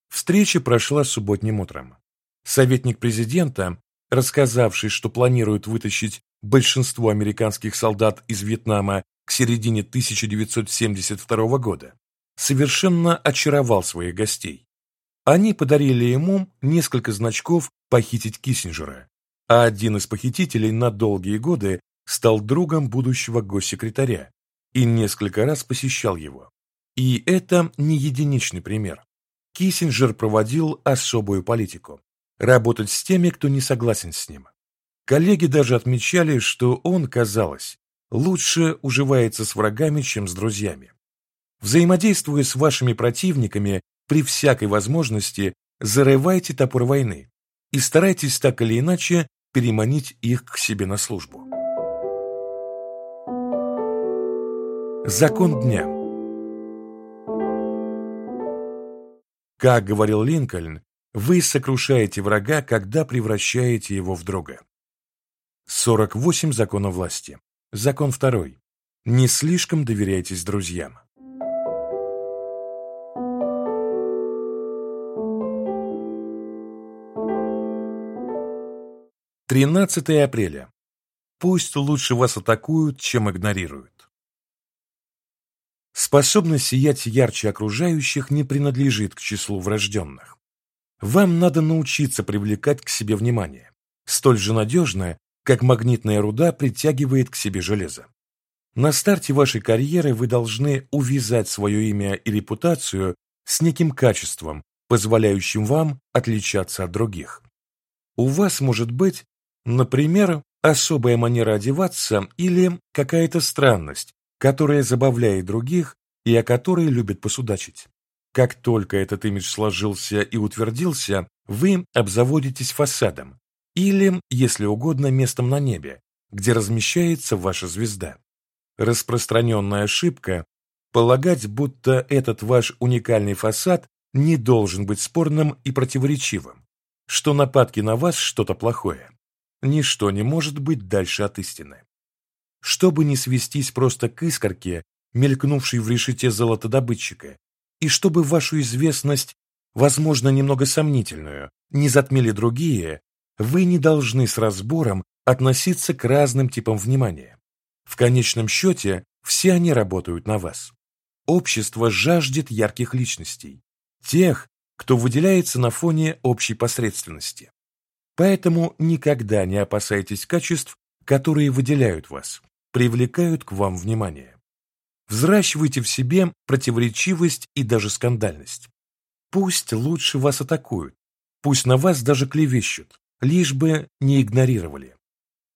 S1: Встреча прошла субботним утром. Советник президента, рассказавший, что планирует вытащить большинство американских солдат из Вьетнама к середине 1972 года, совершенно очаровал своих гостей. Они подарили ему несколько значков похитить Киссинджера, а один из похитителей на долгие годы стал другом будущего госсекретаря, и несколько раз посещал его. И это не единичный пример. Киссинджер проводил особую политику – работать с теми, кто не согласен с ним. Коллеги даже отмечали, что он, казалось, лучше уживается с врагами, чем с друзьями. Взаимодействуя с вашими противниками, при всякой возможности зарывайте топор войны и старайтесь так или иначе переманить их к себе на службу. Закон дня Как говорил Линкольн, вы сокрушаете врага, когда превращаете его в друга. 48 законов власти. Закон второй. Не слишком доверяйтесь друзьям. Тринадцатое апреля. Пусть лучше вас атакуют, чем игнорируют. Способность сиять ярче окружающих не принадлежит к числу врожденных. Вам надо научиться привлекать к себе внимание, столь же надежно, как магнитная руда притягивает к себе железо. На старте вашей карьеры вы должны увязать свое имя и репутацию с неким качеством, позволяющим вам отличаться от других. У вас может быть, например, особая манера одеваться или какая-то странность, которая забавляет других и о которой любит посудачить. Как только этот имидж сложился и утвердился, вы обзаводитесь фасадом или, если угодно, местом на небе, где размещается ваша звезда. Распространенная ошибка – полагать, будто этот ваш уникальный фасад не должен быть спорным и противоречивым, что нападки на вас что-то плохое. Ничто не может быть дальше от истины чтобы не свестись просто к искорке, мелькнувшей в решете золотодобытчика, и чтобы вашу известность, возможно, немного сомнительную, не затмили другие, вы не должны с разбором относиться к разным типам внимания. В конечном счете, все они работают на вас. Общество жаждет ярких личностей, тех, кто выделяется на фоне общей посредственности. Поэтому никогда не опасайтесь качеств, которые выделяют вас привлекают к вам внимание. Взращивайте в себе противоречивость и даже скандальность. Пусть лучше вас атакуют, Пусть на вас даже клевещут, лишь бы не игнорировали.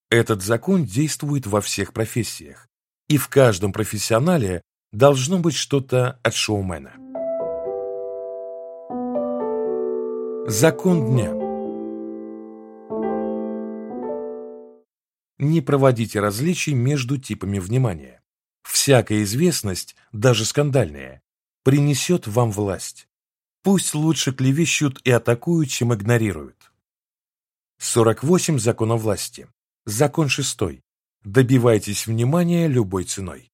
S1: Этот закон действует во всех профессиях, и в каждом профессионале должно быть что-то от шоумена. Закон дня Не проводите различий между типами внимания. Всякая известность, даже скандальная, принесет вам власть. Пусть лучше клевещут и атакуют, чем игнорируют. 48 законов власти. Закон шестой. Добивайтесь внимания любой ценой.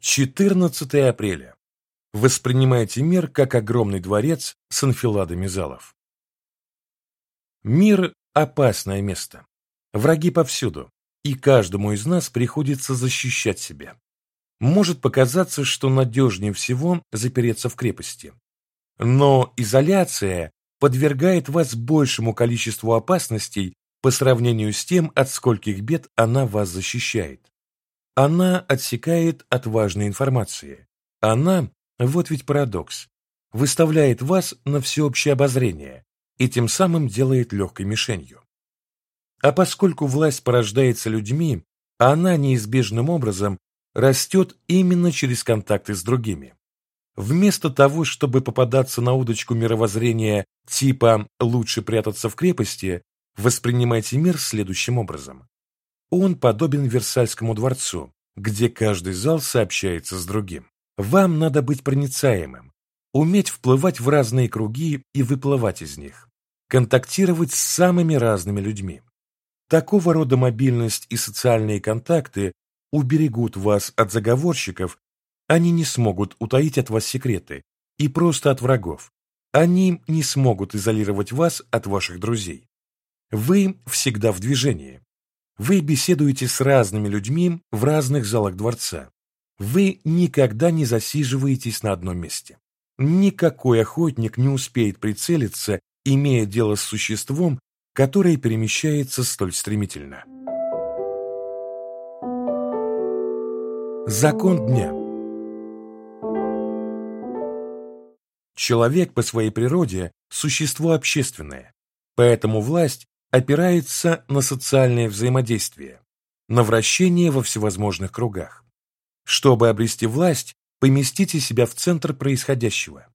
S1: Четырнадцатое апреля. Воспринимайте мир как огромный дворец с анфиладами залов. Мир – опасное место. Враги повсюду, и каждому из нас приходится защищать себя. Может показаться, что надежнее всего запереться в крепости. Но изоляция подвергает вас большему количеству опасностей по сравнению с тем, от скольких бед она вас защищает. Она отсекает от важной информации. Она, вот ведь парадокс, выставляет вас на всеобщее обозрение и тем самым делает легкой мишенью. А поскольку власть порождается людьми, она неизбежным образом растет именно через контакты с другими. Вместо того, чтобы попадаться на удочку мировоззрения типа «лучше прятаться в крепости», воспринимайте мир следующим образом. Он подобен Версальскому дворцу, где каждый зал сообщается с другим. Вам надо быть проницаемым, уметь вплывать в разные круги и выплывать из них, контактировать с самыми разными людьми. Такого рода мобильность и социальные контакты уберегут вас от заговорщиков, они не смогут утаить от вас секреты, и просто от врагов. Они не смогут изолировать вас от ваших друзей. Вы всегда в движении. Вы беседуете с разными людьми в разных залах дворца. Вы никогда не засиживаетесь на одном месте. Никакой охотник не успеет прицелиться, имея дело с существом, которое перемещается столь стремительно. Закон дня Человек по своей природе – существо общественное, поэтому власть опирается на социальное взаимодействие, на вращение во всевозможных кругах. Чтобы обрести власть, поместите себя в центр происходящего.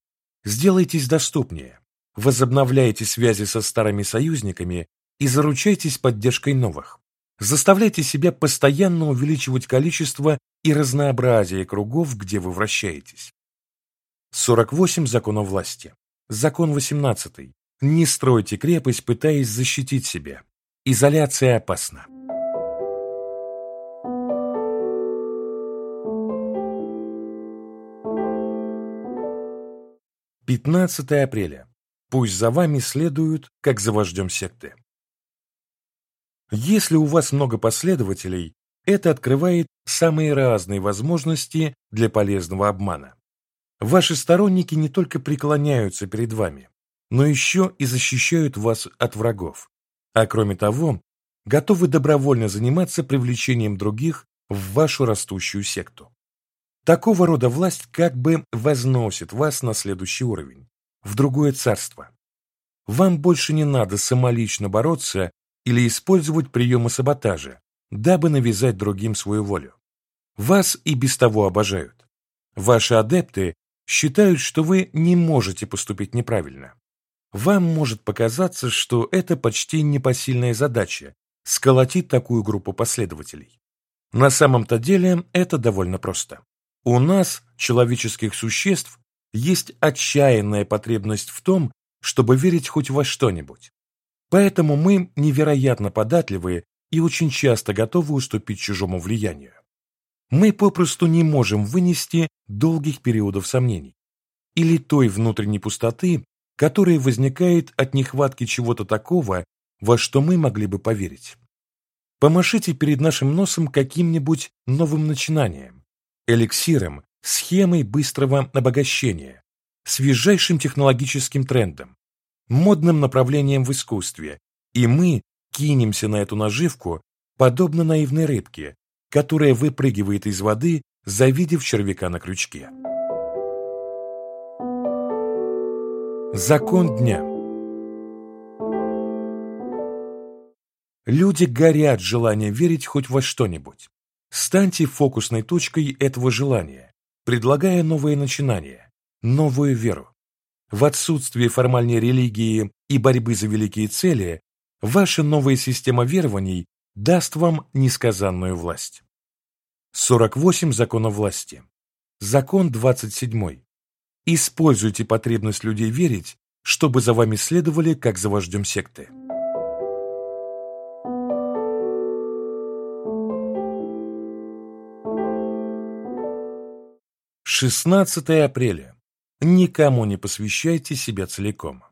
S1: Сделайтесь доступнее, возобновляйте связи со старыми союзниками и заручайтесь поддержкой новых. Заставляйте себя постоянно увеличивать количество и разнообразие кругов, где вы вращаетесь. 48 законов власти. Закон 18. Не стройте крепость, пытаясь защитить себя. Изоляция опасна. Пятнадцатое апреля. Пусть за вами следуют, как за вождем секты. Если у вас много последователей, это открывает самые разные возможности для полезного обмана. Ваши сторонники не только преклоняются перед вами, но еще и защищают вас от врагов. А кроме того, готовы добровольно заниматься привлечением других в вашу растущую секту. Такого рода власть как бы возносит вас на следующий уровень, в другое царство. Вам больше не надо самолично бороться или использовать приемы саботажа, дабы навязать другим свою волю. Вас и без того обожают. Ваши адепты считают, что вы не можете поступить неправильно. Вам может показаться, что это почти непосильная задача – сколотить такую группу последователей. На самом-то деле это довольно просто. У нас, человеческих существ, есть отчаянная потребность в том, чтобы верить хоть во что-нибудь. Поэтому мы невероятно податливые и очень часто готовы уступить чужому влиянию. Мы попросту не можем вынести долгих периодов сомнений или той внутренней пустоты, которая возникает от нехватки чего-то такого, во что мы могли бы поверить. Помашите перед нашим носом каким-нибудь новым начинанием, эликсиром, схемой быстрого обогащения, свежайшим технологическим трендом, модным направлением в искусстве, и мы кинемся на эту наживку, подобно наивной рыбке, которая выпрыгивает из воды, завидев червяка на крючке. Закон дня Люди горят желанием верить хоть во что-нибудь. Станьте фокусной точкой этого желания, предлагая новые начинания, новую веру. В отсутствие формальной религии и борьбы за великие цели, ваша новая система верований даст вам несказанную власть. 48 законов власти. Закон 27. Используйте потребность людей верить, чтобы за вами следовали, как за вождем секты. 16 апреля. Никому не посвящайте себя целиком.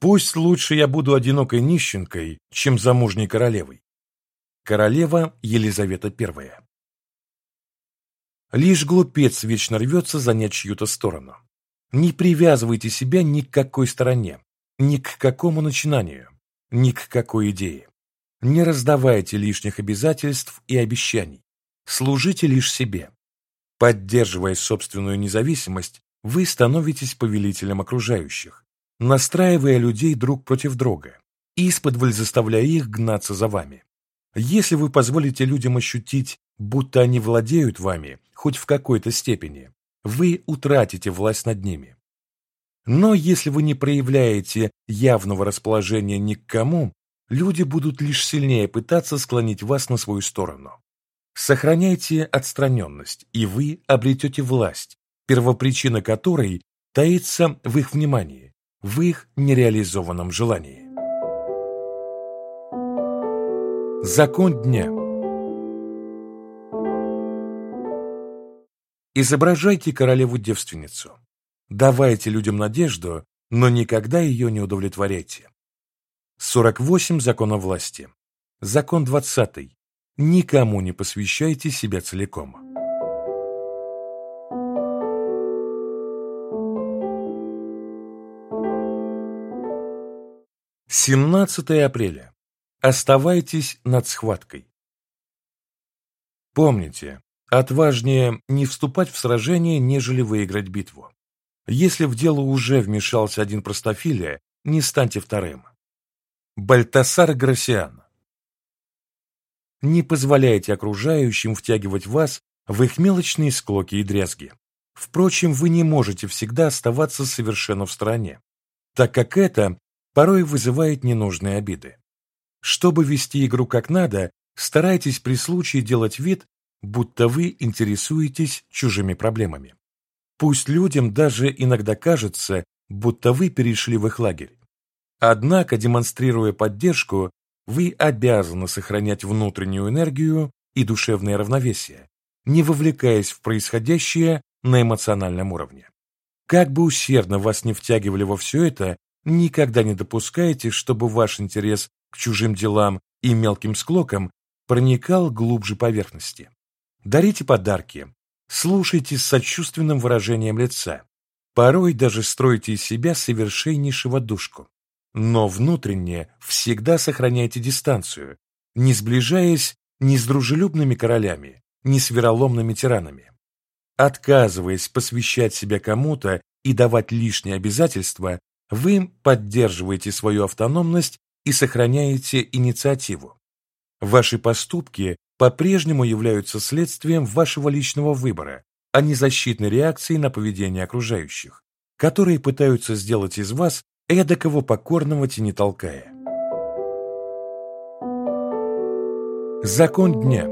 S1: Пусть лучше я буду одинокой нищенкой, чем замужней королевой. Королева Елизавета I. Лишь глупец вечно рвется занять чью-то сторону. Не привязывайте себя ни к какой стороне, ни к какому начинанию, ни к какой идее. Не раздавайте лишних обязательств и обещаний. Служите лишь себе. Поддерживая собственную независимость, вы становитесь повелителем окружающих, настраивая людей друг против друга, исподволь заставляя их гнаться за вами. Если вы позволите людям ощутить, будто они владеют вами, хоть в какой-то степени, вы утратите власть над ними. Но если вы не проявляете явного расположения ни к кому, люди будут лишь сильнее пытаться склонить вас на свою сторону. Сохраняйте отстраненность, и вы обретете власть, первопричина которой таится в их внимании, в их нереализованном желании. Закон дня Изображайте королеву-девственницу. Давайте людям надежду, но никогда ее не удовлетворяйте. 48 законов власти. Закон 20. Никому не посвящайте себя целиком. Семнадцатое апреля. Оставайтесь над схваткой. Помните, отважнее не вступать в сражение, нежели выиграть битву. Если в дело уже вмешался один простофилия, не станьте вторым. Бальтасар Грасиан не позволяйте окружающим втягивать вас в их мелочные склоки и дрязги. Впрочем, вы не можете всегда оставаться совершенно в стороне, так как это порой вызывает ненужные обиды. Чтобы вести игру как надо, старайтесь при случае делать вид, будто вы интересуетесь чужими проблемами. Пусть людям даже иногда кажется, будто вы перешли в их лагерь. Однако, демонстрируя поддержку, вы обязаны сохранять внутреннюю энергию и душевное равновесие, не вовлекаясь в происходящее на эмоциональном уровне. Как бы усердно вас не втягивали во все это, никогда не допускайте, чтобы ваш интерес к чужим делам и мелким склокам проникал глубже поверхности. Дарите подарки, слушайте с сочувственным выражением лица, порой даже стройте из себя совершеннейшего душку. Но внутренне всегда сохраняйте дистанцию, не сближаясь ни с дружелюбными королями, ни с вероломными тиранами. Отказываясь посвящать себя кому-то и давать лишние обязательства, вы поддерживаете свою автономность и сохраняете инициативу. Ваши поступки по-прежнему являются следствием вашего личного выбора, а не защитной реакцией на поведение окружающих, которые пытаются сделать из вас эдакого покорного тени толкая. Закон дня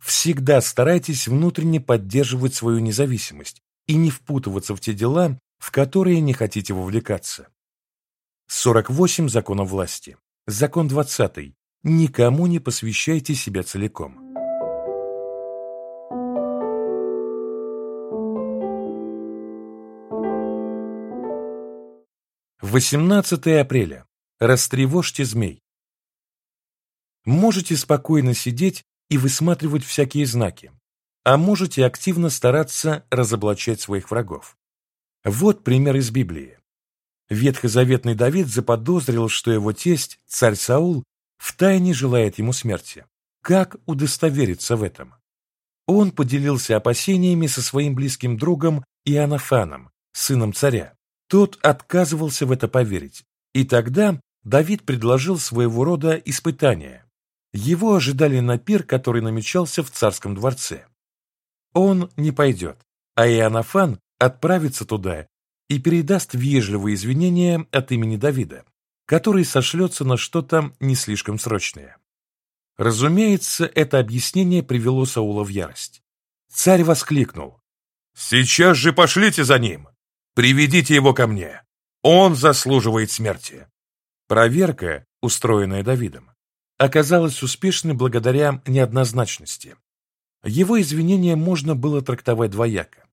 S1: Всегда старайтесь внутренне поддерживать свою независимость и не впутываться в те дела, в которые не хотите вовлекаться. 48 законов власти. Закон 20. Никому не посвящайте себя целиком. 18 апреля. Растревожьте змей. Можете спокойно сидеть и высматривать всякие знаки, а можете активно стараться разоблачать своих врагов. Вот пример из Библии. Ветхозаветный Давид заподозрил, что его тесть, царь Саул, втайне желает ему смерти. Как удостовериться в этом? Он поделился опасениями со своим близким другом Иоаннафаном, сыном царя. Тот отказывался в это поверить, и тогда Давид предложил своего рода испытание. Его ожидали на пир, который намечался в царском дворце. Он не пойдет, а Иоаннафан отправится туда и передаст вежливые извинения от имени Давида, который сошлется на что-то не слишком срочное. Разумеется, это объяснение привело Саула в ярость. Царь воскликнул. «Сейчас же пошлите за ним! Приведите его ко мне! Он заслуживает смерти!» Проверка, устроенная Давидом, оказалась успешной благодаря неоднозначности. Его извинения можно было трактовать двояко.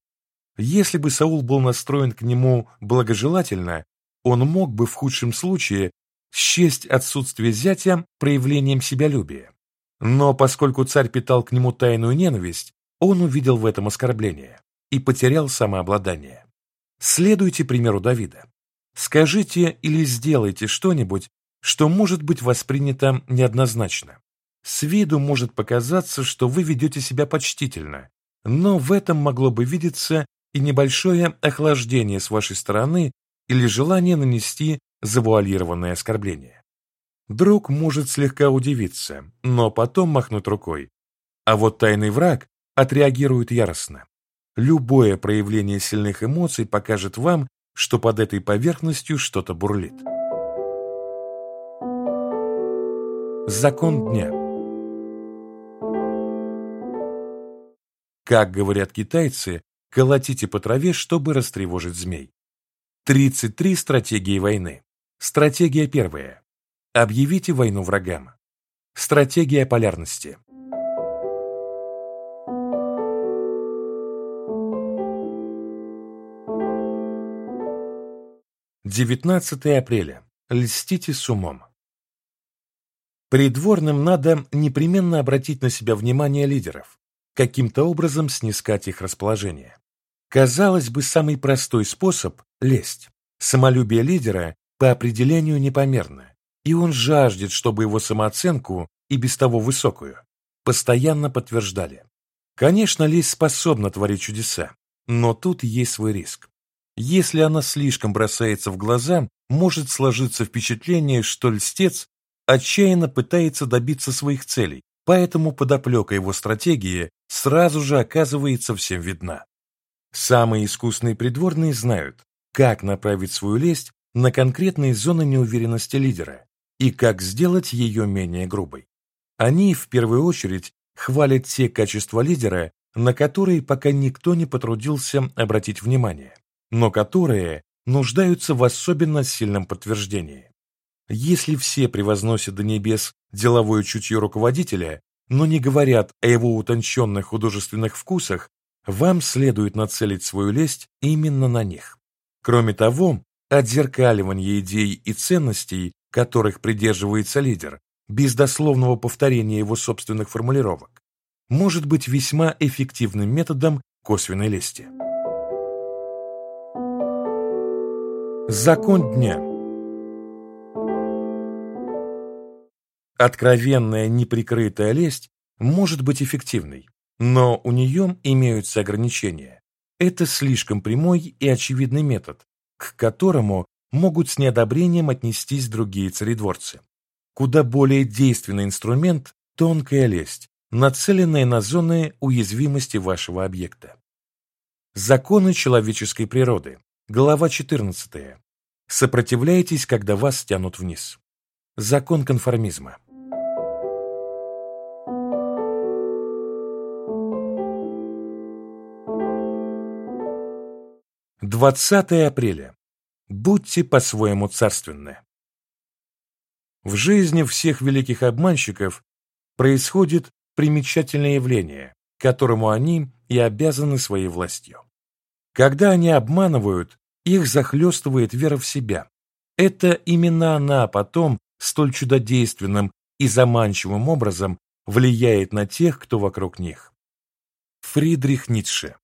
S1: Если бы Саул был настроен к нему благожелательно, он мог бы в худшем случае счесть отсутствие зятя проявлением себялюбия. Но поскольку царь питал к нему тайную ненависть, он увидел в этом оскорбление и потерял самообладание. Следуйте примеру Давида. Скажите или сделайте что-нибудь, что может быть воспринято неоднозначно. С виду может показаться, что вы ведете себя почтительно, но в этом могло бы видеться и небольшое охлаждение с вашей стороны или желание нанести завуалированное оскорбление. Друг может слегка удивиться, но потом махнуть рукой. А вот тайный враг отреагирует яростно. Любое проявление сильных эмоций покажет вам, что под этой поверхностью что-то бурлит. Закон дня Как говорят китайцы, колотите по траве, чтобы растревожить змей. 33 стратегии войны. Стратегия первая. Объявите войну врагам. Стратегия полярности. 19 апреля. Льстите с умом. Придворным надо непременно обратить на себя внимание лидеров, каким-то образом снискать их расположение. Казалось бы, самый простой способ – лесть. Самолюбие лидера по определению непомерно, и он жаждет, чтобы его самооценку, и без того высокую, постоянно подтверждали. Конечно, лесть способна творить чудеса, но тут есть свой риск. Если она слишком бросается в глаза, может сложиться впечатление, что льстец отчаянно пытается добиться своих целей, поэтому подоплека его стратегии сразу же оказывается всем видна. Самые искусные придворные знают, как направить свою лесть на конкретные зоны неуверенности лидера и как сделать ее менее грубой. Они, в первую очередь, хвалят те качества лидера, на которые пока никто не потрудился обратить внимание но которые нуждаются в особенно сильном подтверждении. Если все превозносят до небес деловое чутье руководителя, но не говорят о его утонченных художественных вкусах, вам следует нацелить свою лесть именно на них. Кроме того, отзеркаливание идей и ценностей, которых придерживается лидер, без дословного повторения его собственных формулировок, может быть весьма эффективным методом косвенной лести. Закон дня Откровенная неприкрытая лесть может быть эффективной, но у нее имеются ограничения. Это слишком прямой и очевидный метод, к которому могут с неодобрением отнестись другие царедворцы. Куда более действенный инструмент – тонкая лесть, нацеленная на зоны уязвимости вашего объекта. Законы человеческой природы. Глава 14. Сопротивляйтесь, когда вас тянут вниз. Закон конформизма. Двадцатое апреля. Будьте по-своему царственны. В жизни всех великих обманщиков происходит примечательное явление, которому они и обязаны своей властью. Когда они обманывают, их захлестывает вера в себя. Это именно она потом столь чудодейственным и заманчивым образом влияет на тех, кто вокруг них. Фридрих Ницше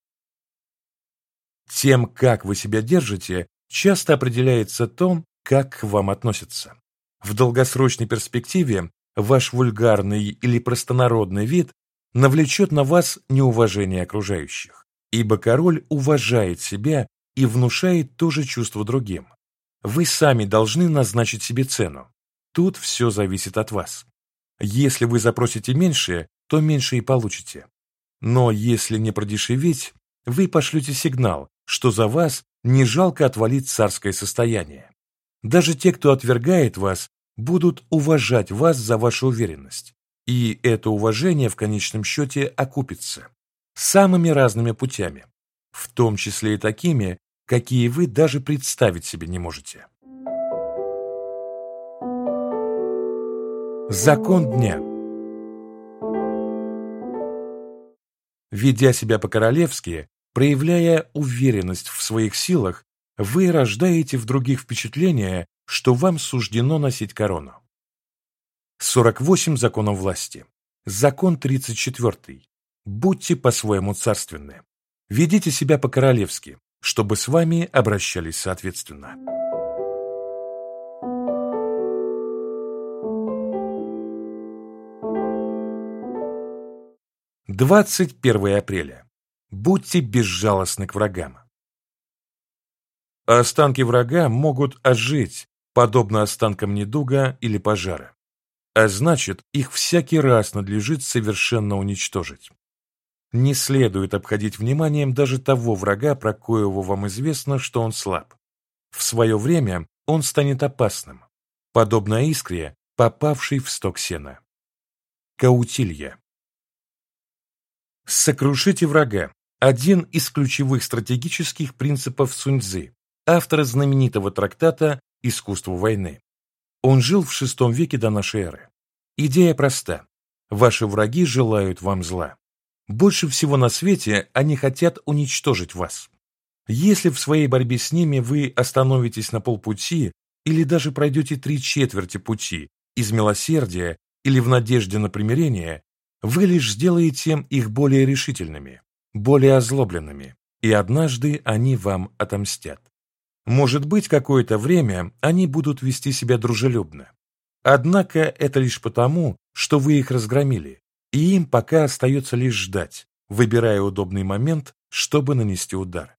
S1: Тем, как вы себя держите, часто определяется то, как к вам относятся. В долгосрочной перспективе ваш вульгарный или простонародный вид навлечет на вас неуважение окружающих, ибо король уважает себя и внушает то же чувство другим. Вы сами должны назначить себе цену. Тут все зависит от вас. Если вы запросите меньше, то меньше и получите. Но если не продешевить, вы пошлете сигнал, что за вас не жалко отвалить царское состояние. Даже те, кто отвергает вас, будут уважать вас за вашу уверенность. И это уважение в конечном счете окупится самыми разными путями, в том числе и такими, какие вы даже представить себе не можете. Закон дня Ведя себя по-королевски, проявляя уверенность в своих силах, вы рождаете в других впечатление, что вам суждено носить корону. 48 законов власти. Закон 34. Будьте по-своему царственны. Ведите себя по-королевски, чтобы с вами обращались соответственно. 21 апреля. Будьте безжалостны к врагам. Останки врага могут ожить, подобно останкам недуга или пожара. А значит, их всякий раз надлежит совершенно уничтожить. Не следует обходить вниманием даже того врага, про коего вам известно, что он слаб. В свое время он станет опасным, подобно искре, попавшей в сток сена. Каутилья. Сокрушите врага – один из ключевых стратегических принципов Суньцзы, автора знаменитого трактата «Искусство войны». Он жил в VI веке до нашей эры. Идея проста. Ваши враги желают вам зла. Больше всего на свете они хотят уничтожить вас. Если в своей борьбе с ними вы остановитесь на полпути или даже пройдете три четверти пути из милосердия или в надежде на примирение, вы лишь сделаете их более решительными, более озлобленными, и однажды они вам отомстят. Может быть, какое-то время они будут вести себя дружелюбно. Однако это лишь потому, что вы их разгромили, и им пока остается лишь ждать, выбирая удобный момент, чтобы нанести удар.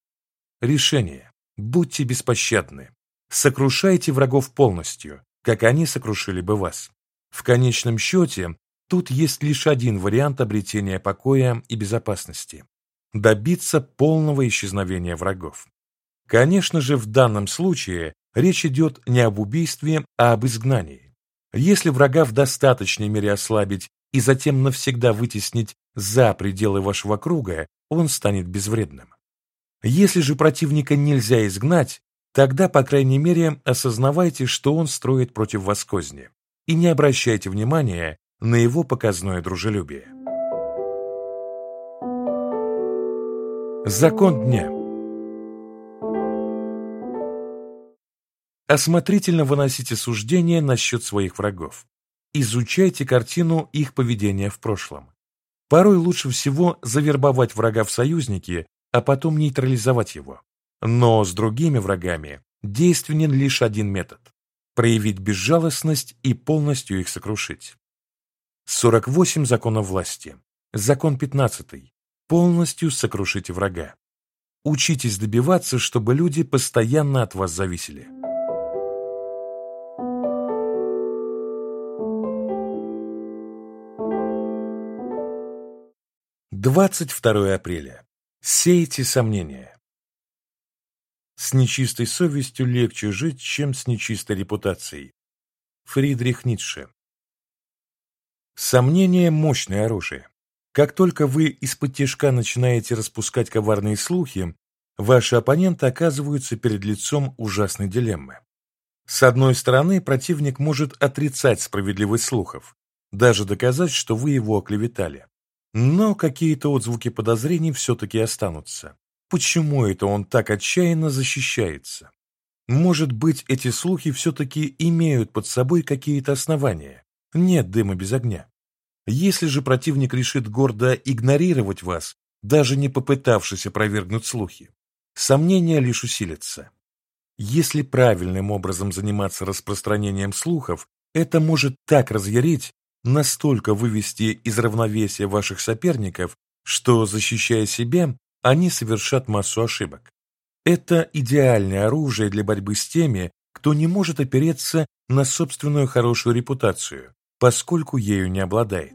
S1: Решение. Будьте беспощадны. Сокрушайте врагов полностью, как они сокрушили бы вас. В конечном счете, Тут есть лишь один вариант обретения покоя и безопасности – добиться полного исчезновения врагов. Конечно же, в данном случае речь идет не об убийстве, а об изгнании. Если врага в достаточной мере ослабить и затем навсегда вытеснить за пределы вашего круга, он станет безвредным. Если же противника нельзя изгнать, тогда, по крайней мере, осознавайте, что он строит против вас козни, и не обращайте внимания на его показное дружелюбие. Закон дня Осмотрительно выносите суждения насчет своих врагов. Изучайте картину их поведения в прошлом. Порой лучше всего завербовать врага в союзники, а потом нейтрализовать его. Но с другими врагами действенен лишь один метод – проявить безжалостность и полностью их сокрушить. 48 законов власти. Закон 15. Полностью сокрушите врага. Учитесь добиваться, чтобы люди постоянно от вас зависели. Двадцать второе апреля. Сейте сомнения. С нечистой совестью легче жить, чем с нечистой репутацией. Фридрих Ницше. Сомнение – мощное оружие. Как только вы из-под тяжка начинаете распускать коварные слухи, ваши оппоненты оказываются перед лицом ужасной дилеммы. С одной стороны, противник может отрицать справедливость слухов, даже доказать, что вы его оклеветали. Но какие-то отзвуки подозрений все-таки останутся. Почему это он так отчаянно защищается? Может быть, эти слухи все-таки имеют под собой какие-то основания? Нет дыма без огня. Если же противник решит гордо игнорировать вас, даже не попытавшись опровергнуть слухи, сомнения лишь усилятся. Если правильным образом заниматься распространением слухов, это может так разъярить, настолько вывести из равновесия ваших соперников, что, защищая себя, они совершат массу ошибок. Это идеальное оружие для борьбы с теми, кто не может опереться на собственную хорошую репутацию, поскольку ею не обладает.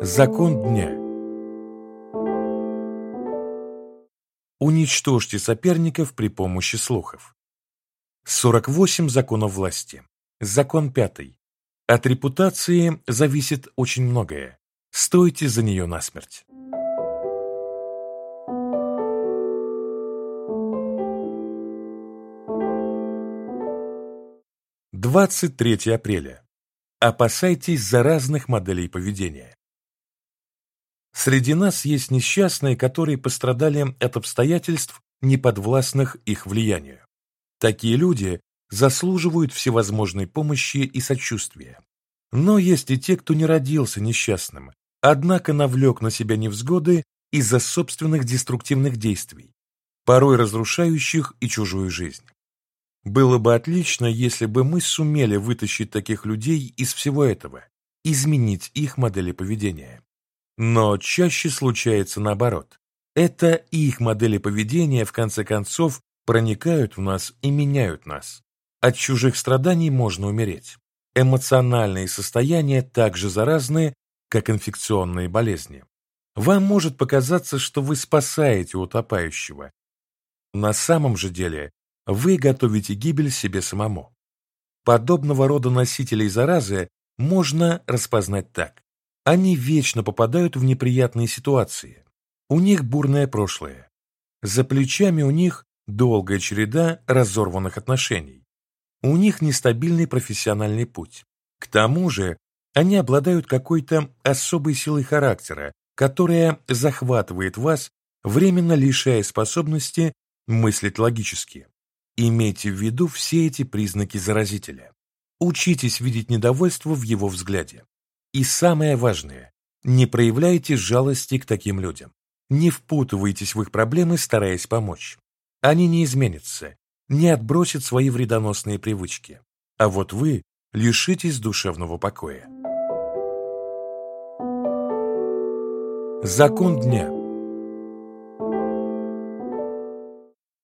S1: Закон дня Уничтожьте соперников при помощи слухов. 48 законов власти. Закон пятый. От репутации зависит очень многое. Стойте за нее насмерть. Двадцать третье апреля. Опасайтесь заразных моделей поведения. Среди нас есть несчастные, которые пострадали от обстоятельств, неподвластных их влиянию. Такие люди заслуживают всевозможной помощи и сочувствия. Но есть и те, кто не родился несчастным, однако навлек на себя невзгоды из-за собственных деструктивных действий, порой разрушающих и чужую жизнь. Было бы отлично, если бы мы сумели вытащить таких людей из всего этого, изменить их модели поведения. Но чаще случается наоборот. Это их модели поведения, в конце концов, проникают в нас и меняют нас. От чужих страданий можно умереть. Эмоциональные состояния также заразны, как инфекционные болезни. Вам может показаться, что вы спасаете утопающего. На самом же деле вы готовите гибель себе самому. Подобного рода носителей заразы можно распознать так. Они вечно попадают в неприятные ситуации. У них бурное прошлое. За плечами у них долгая череда разорванных отношений. У них нестабильный профессиональный путь. К тому же, они обладают какой-то особой силой характера, которая захватывает вас, временно лишая способности мыслить логически. Имейте в виду все эти признаки заразителя. Учитесь видеть недовольство в его взгляде. И самое важное, не проявляйте жалости к таким людям. Не впутывайтесь в их проблемы, стараясь помочь. Они не изменятся, не отбросят свои вредоносные привычки. А вот вы лишитесь душевного покоя. Закон дня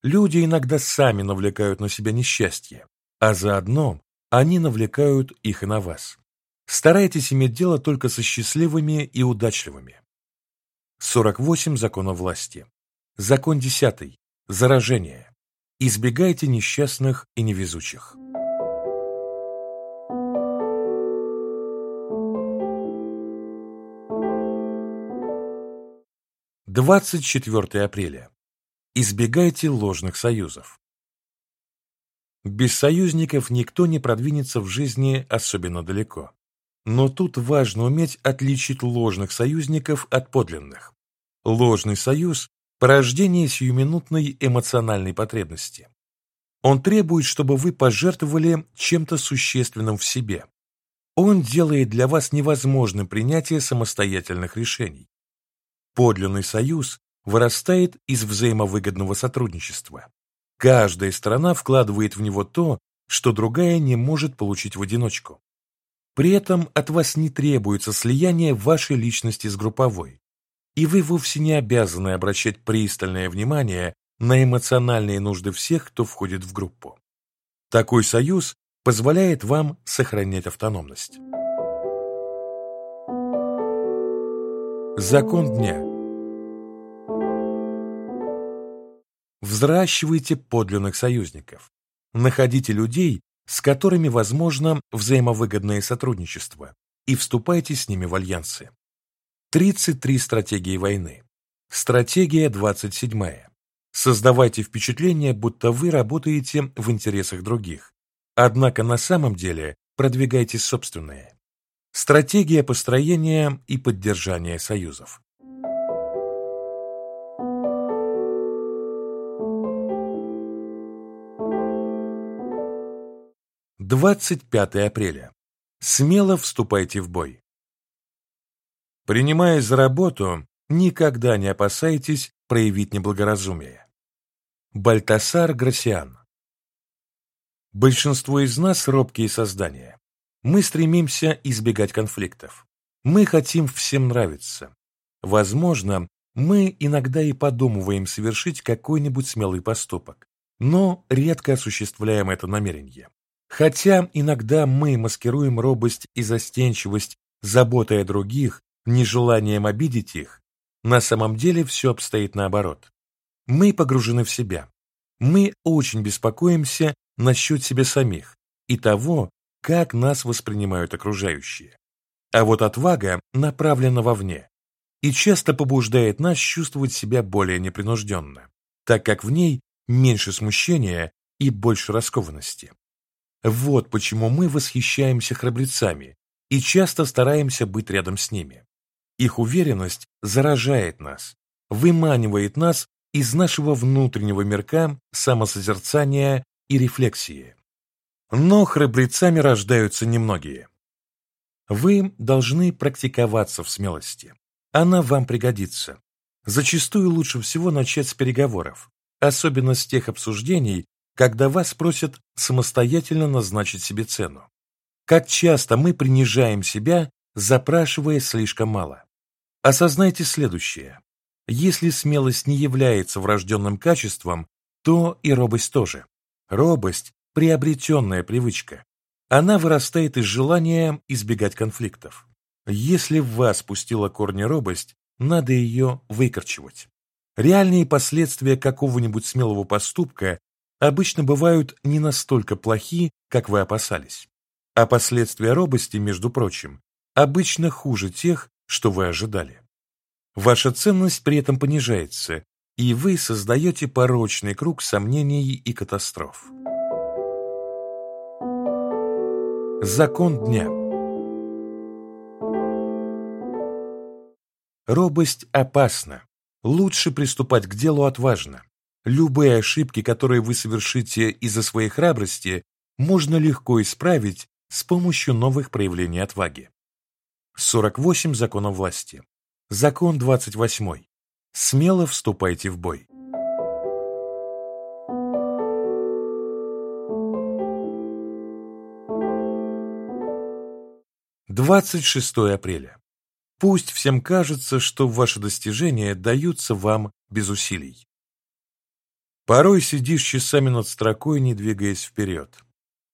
S1: Люди иногда сами навлекают на себя несчастье, а заодно они навлекают их и на вас. Старайтесь иметь дело только со счастливыми и удачливыми. 48 законов власти. Закон 10. Заражение. Избегайте несчастных и невезучих. Двадцать четвертое апреля. Избегайте ложных союзов. Без союзников никто не продвинется в жизни особенно далеко. Но тут важно уметь отличить ложных союзников от подлинных. Ложный союз – порождение сиюминутной эмоциональной потребности. Он требует, чтобы вы пожертвовали чем-то существенным в себе. Он делает для вас невозможным принятие самостоятельных решений. Подлинный союз вырастает из взаимовыгодного сотрудничества. Каждая страна вкладывает в него то, что другая не может получить в одиночку. При этом от вас не требуется слияние вашей личности с групповой, и вы вовсе не обязаны обращать пристальное внимание на эмоциональные нужды всех, кто входит в группу. Такой союз позволяет вам сохранять автономность. Закон дня Взращивайте подлинных союзников. Находите людей, с которыми возможно взаимовыгодное сотрудничество, и вступайте с ними в альянсы. 33 стратегии войны. Стратегия 27. Создавайте впечатление, будто вы работаете в интересах других, однако на самом деле продвигайте собственные. Стратегия построения и поддержания союзов. 25 апреля. Смело вступайте в бой. Принимаясь за работу, никогда не опасайтесь проявить неблагоразумие. Бальтасар Грасиан Большинство из нас робкие создания. Мы стремимся избегать конфликтов. Мы хотим всем нравиться. Возможно, мы иногда и подумываем совершить какой-нибудь смелый поступок, но редко осуществляем это намерение. Хотя иногда мы маскируем робость и застенчивость заботой о других, нежеланием обидеть их, на самом деле все обстоит наоборот. Мы погружены в себя. Мы очень беспокоимся насчет себя самих и того, как нас воспринимают окружающие. А вот отвага направлена вовне и часто побуждает нас чувствовать себя более непринужденно, так как в ней меньше смущения и больше раскованности. Вот почему мы восхищаемся храбрецами и часто стараемся быть рядом с ними. Их уверенность заражает нас, выманивает нас из нашего внутреннего мирка самосозерцания и рефлексии. Но храбрецами рождаются немногие. Вы должны практиковаться в смелости. Она вам пригодится. Зачастую лучше всего начать с переговоров, особенно с тех обсуждений, когда вас просят самостоятельно назначить себе цену. Как часто мы принижаем себя, запрашивая слишком мало. Осознайте следующее. Если смелость не является врожденным качеством, то и робость тоже. Робость – приобретенная привычка. Она вырастает из желания избегать конфликтов. Если в вас пустила корни робость, надо ее выкорчевать. Реальные последствия какого-нибудь смелого поступка обычно бывают не настолько плохи, как вы опасались. А последствия робости, между прочим, обычно хуже тех, что вы ожидали. Ваша ценность при этом понижается, и вы создаете порочный круг сомнений и катастроф. Закон дня Робость опасна. Лучше приступать к делу отважно. Любые ошибки, которые вы совершите из-за своей храбрости, можно легко исправить с помощью новых проявлений отваги. 48 законов власти. Закон 28. Смело вступайте в бой. Двадцать шестое апреля. Пусть всем кажется, что ваши достижения даются вам без усилий. Порой сидишь часами над строкой, не двигаясь вперед,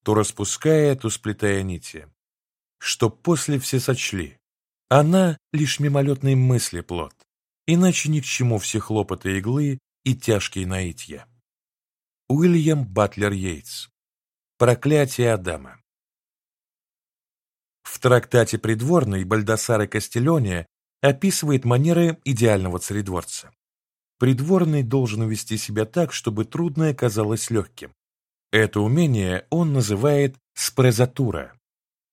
S1: то распуская, то сплетая нити. Чтоб после все сочли. Она лишь мимолетной мысли плод, иначе ни к чему все хлопоты иглы и тяжкие наитья. Уильям Батлер Йейтс. Проклятие Адама. В трактате «Придворный» Бальдасаре Кастильоне описывает манеры идеального царедворца. Придворный должен вести себя так, чтобы трудное казалось легким. Это умение он называет спрезатура.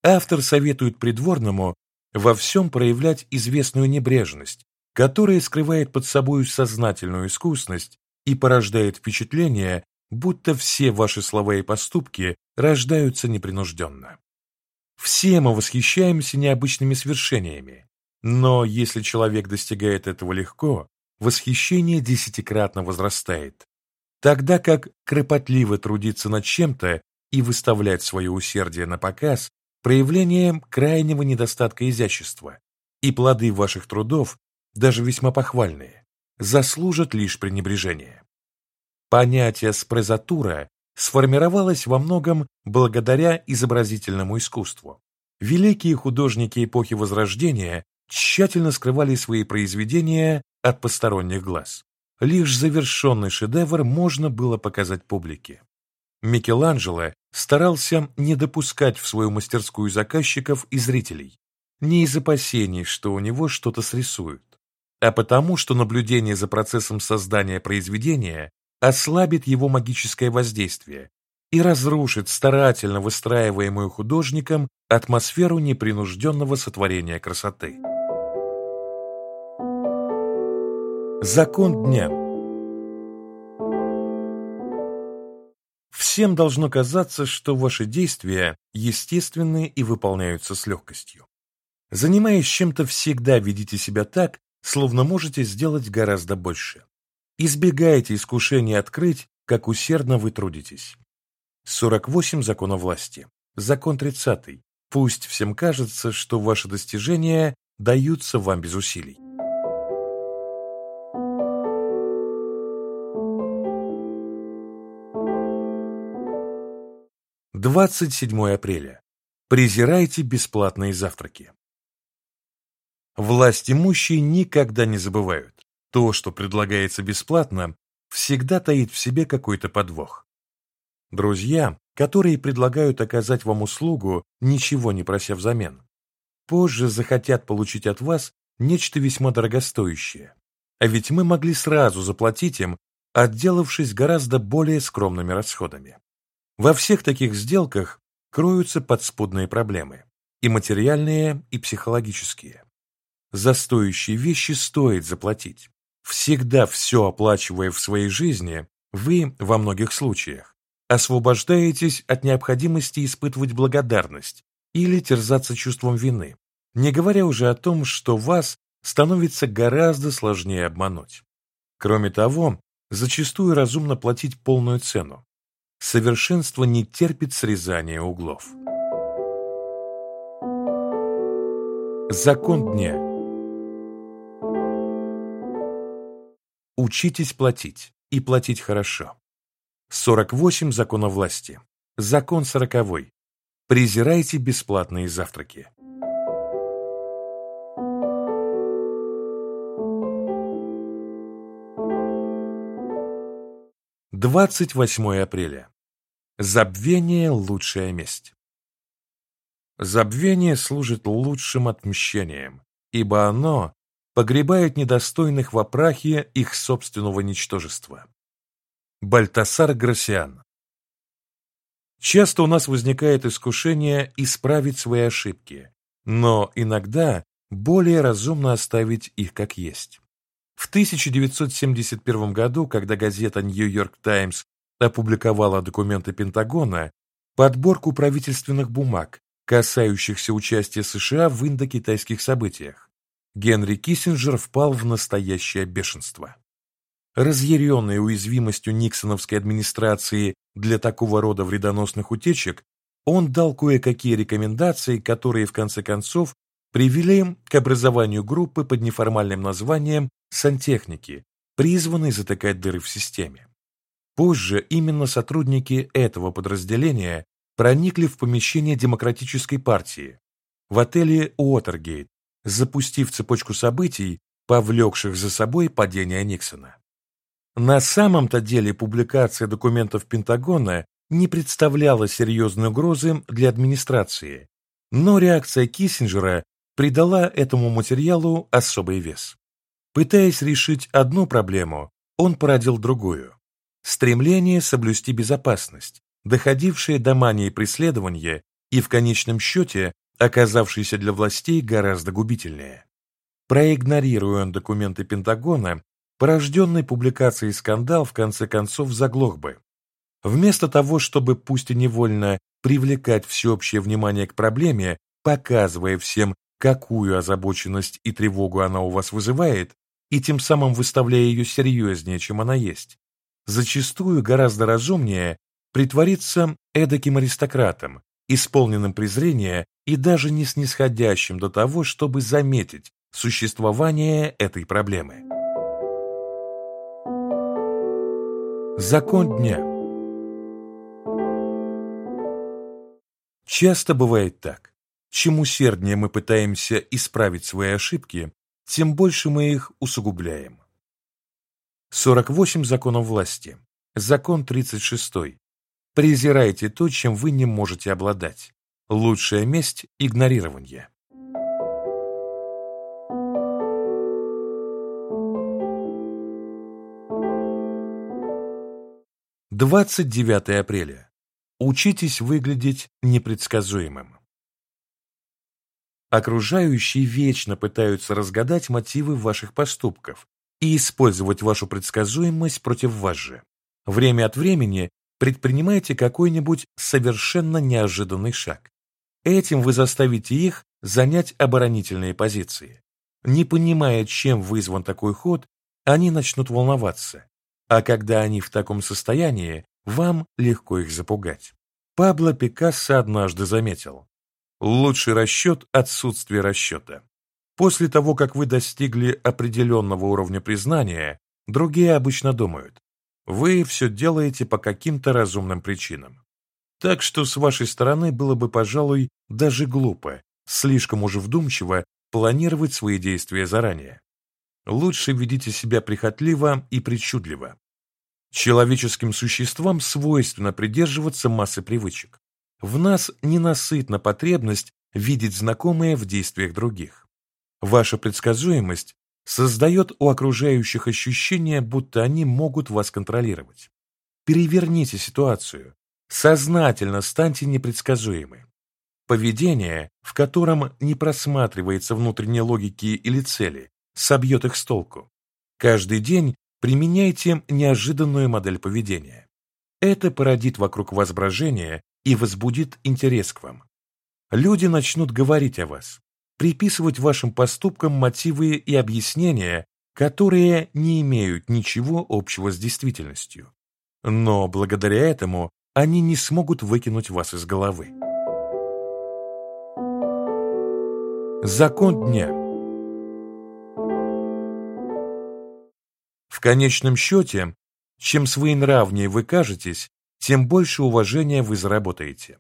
S1: Автор советует придворному во всем проявлять известную небрежность, которая скрывает под собой сознательную искусность и порождает впечатление, будто все ваши слова и поступки рождаются непринужденно. Все мы восхищаемся необычными свершениями, но если человек достигает этого легко, восхищение десятикратно возрастает, тогда как кропотливо трудиться над чем-то и выставлять свое усердие на показ проявлением крайнего недостатка изящества, и плоды ваших трудов, даже весьма похвальные, заслужат лишь пренебрежение. Понятие спрезатура сформировалась во многом благодаря изобразительному искусству. Великие художники эпохи Возрождения тщательно скрывали свои произведения от посторонних глаз. Лишь завершенный шедевр можно было показать публике. Микеланджело старался не допускать в свою мастерскую заказчиков и зрителей, не из опасений, что у него что-то срисуют, а потому, что наблюдение за процессом создания произведения ослабит его магическое воздействие и разрушит старательно выстраиваемую художником атмосферу непринужденного сотворения красоты. Закон дня Всем должно казаться, что ваши действия естественны и выполняются с легкостью. Занимаясь чем-то, всегда ведите себя так, словно можете сделать гораздо больше. Избегайте искушения открыть как усердно вы трудитесь. 48 законов власти. Закон 30. Пусть всем кажется, что ваши достижения даются вам без усилий. Двадцать седьмое апреля. Презирайте бесплатные завтраки. Власть имущие никогда не забывают. То, что предлагается бесплатно, всегда таит в себе какой-то подвох. Друзья, которые предлагают оказать вам услугу, ничего не прося взамен, позже захотят получить от вас нечто весьма дорогостоящее. А ведь мы могли сразу заплатить им, отделавшись гораздо более скромными расходами. Во всех таких сделках кроются подспудные проблемы, и материальные, и психологические. За стоящие вещи стоит заплатить. Всегда все оплачивая в своей жизни, вы, во многих случаях, освобождаетесь от необходимости испытывать благодарность или терзаться чувством вины, не говоря уже о том, что вас становится гораздо сложнее обмануть. Кроме того, зачастую разумно платить полную цену. Совершенство не терпит срезания углов. Закон дня Учитесь платить и платить хорошо. 48 законов власти. Закон сороковой. Презирайте бесплатные завтраки. Двадцать восьмое апреля. Забвение – лучшая месть. Забвение служит лучшим отмщением, ибо оно погребает недостойных в опрахе их собственного ничтожества. Бальтасар Грасиан Часто у нас возникает искушение исправить свои ошибки, но иногда более разумно оставить их как есть. В 1971 году, когда газета New York Times опубликовала документы Пентагона, подборку правительственных бумаг, касающихся участия США в индокитайских событиях, Генри Киссинджер впал в настоящее бешенство. Разъяренный уязвимостью Никсоновской администрации для такого рода вредоносных утечек, он дал кое-какие рекомендации, которые в конце концов привели к образованию группы под неформальным названием «Сантехники», призванной затыкать дыры в системе. Позже именно сотрудники этого подразделения проникли в помещение Демократической партии в отеле Уотергейт, запустив цепочку событий, повлекших за собой падение Никсона. На самом-то деле публикация документов Пентагона не представляла серьезной угрозы для администрации, но реакция Киссинджера придала этому материалу особый вес. Пытаясь решить одну проблему, он породил другую. Стремление соблюсти безопасность, доходившее до мании преследования и в конечном счете оказавшееся для властей гораздо губительнее. Проигнорируя он документы Пентагона, порожденный публикацией скандал в конце концов заглох бы. Вместо того, чтобы пусть и невольно привлекать всеобщее внимание к проблеме, показывая всем, какую озабоченность и тревогу она у вас вызывает, и тем самым выставляя ее серьезнее, чем она есть, зачастую гораздо разумнее притвориться эдаким аристократом, исполненным презрения и даже не снисходящим до того, чтобы заметить существование этой проблемы. Закон дня Часто бывает так. Чем усерднее мы пытаемся исправить свои ошибки, тем больше мы их усугубляем. 48 законов власти. Закон 36. Презирайте то, чем вы не можете обладать. Лучшая месть – игнорирование. Двадцать девятое апреля. Учитесь выглядеть непредсказуемым. Окружающие вечно пытаются разгадать мотивы ваших поступков и использовать вашу предсказуемость против вас же. Время от времени предпринимайте какой-нибудь совершенно неожиданный шаг. Этим вы заставите их занять оборонительные позиции. Не понимая, чем вызван такой ход, они начнут волноваться, а когда они в таком состоянии, вам легко их запугать. Пабло Пикассо однажды заметил, лучший расчет – отсутствие расчета. После того, как вы достигли определенного уровня признания, другие обычно думают, вы все делаете по каким-то разумным причинам. Так что с вашей стороны было бы, пожалуй, даже глупо, слишком уже вдумчиво планировать свои действия заранее. Лучше ведите себя прихотливо и причудливо. Человеческим существам свойственно придерживаться массы привычек. В нас ненасытна потребность видеть знакомое в действиях других. Ваша предсказуемость создает у окружающих ощущение, будто они могут вас контролировать. Переверните ситуацию, Сознательно станьте непредсказуемы. Поведение, в котором не просматривается внутренней логики или цели, собьет их с толку. Каждый день применяйте неожиданную модель поведения. Это породит вокруг вас и возбудит интерес к вам. Люди начнут говорить о вас, приписывать вашим поступкам мотивы и объяснения, которые не имеют ничего общего с действительностью. Но благодаря этому они не смогут выкинуть вас из головы. Закон дня В конечном счете, чем своенравнее вы кажетесь, тем больше уважения вы заработаете.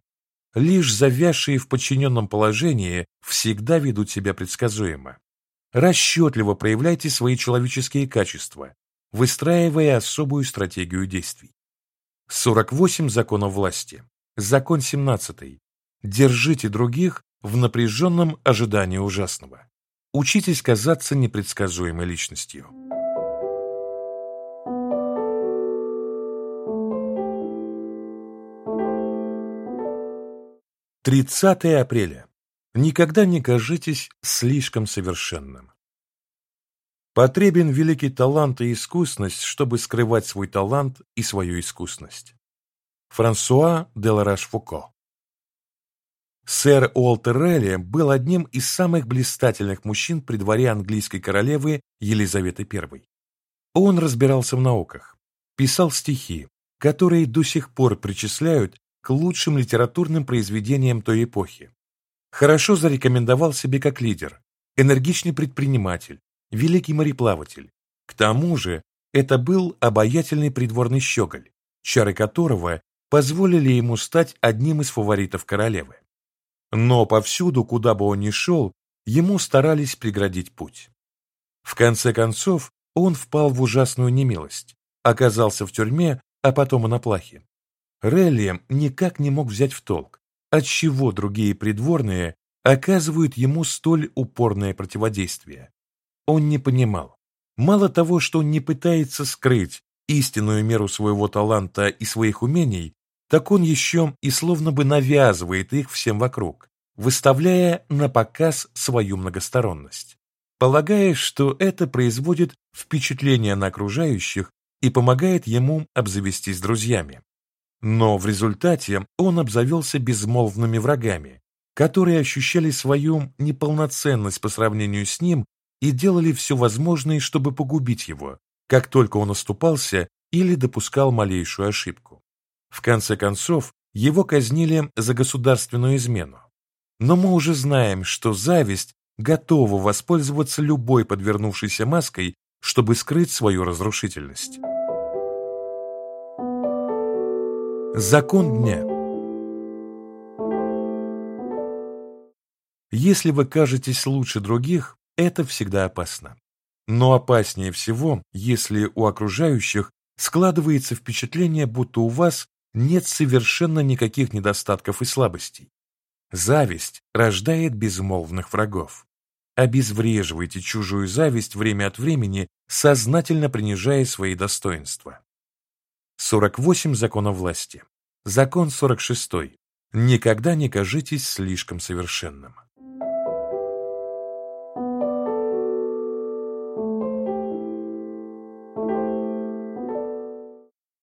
S1: Лишь завязшие в подчиненном положении всегда ведут себя предсказуемо. Расчетливо проявляйте свои человеческие качества, выстраивая особую стратегию действий. 48 законов власти. Закон 17. Держите других в напряженном ожидании ужасного. Учитесь казаться непредсказуемой личностью. Тридцатое апреля. Никогда не кажитесь слишком совершенным. Потребен великий талант и искусность, чтобы скрывать свой талант и свою искусность. Франсуа де Лараш-Фуко Сэр Уолтер Релли был одним из самых блистательных мужчин при дворе английской королевы Елизаветы I. Он разбирался в науках, писал стихи, которые до сих пор причисляют к лучшим литературным произведениям той эпохи. Хорошо зарекомендовал себе как лидер, энергичный предприниматель, великий мореплаватель. К тому же это был обаятельный придворный щеголь, чары которого позволили ему стать одним из фаворитов королевы. Но повсюду, куда бы он ни шел, ему старались преградить путь. В конце концов, он впал в ужасную немилость, оказался в тюрьме, а потом и на плахе. Релли никак не мог взять в толк, отчего другие придворные оказывают ему столь упорное противодействие. Он не понимал. Мало того, что он не пытается скрыть истинную меру своего таланта и своих умений, так он еще и словно бы навязывает их всем вокруг, выставляя на показ свою многосторонность, полагая, что это производит впечатление на окружающих и помогает ему обзавестись друзьями. Но в результате он обзавелся безмолвными врагами, которые ощущали свою неполноценность по сравнению с ним и делали все возможное, чтобы погубить его, как только он оступался или допускал малейшую ошибку. В конце концов, его казнили за государственную измену. Но мы уже знаем, что зависть готова воспользоваться любой подвернувшейся маской, чтобы скрыть свою разрушительность. Закон дня Если вы кажетесь лучше других, это всегда опасно. Но опаснее всего, если у окружающих складывается впечатление, будто у вас нет совершенно никаких недостатков и слабостей. Зависть рождает безмолвных врагов. Обезвреживайте чужую зависть время от времени, сознательно принижая свои достоинства. 48 законов власти. Закон 46. Никогда не кажитесь слишком совершенным.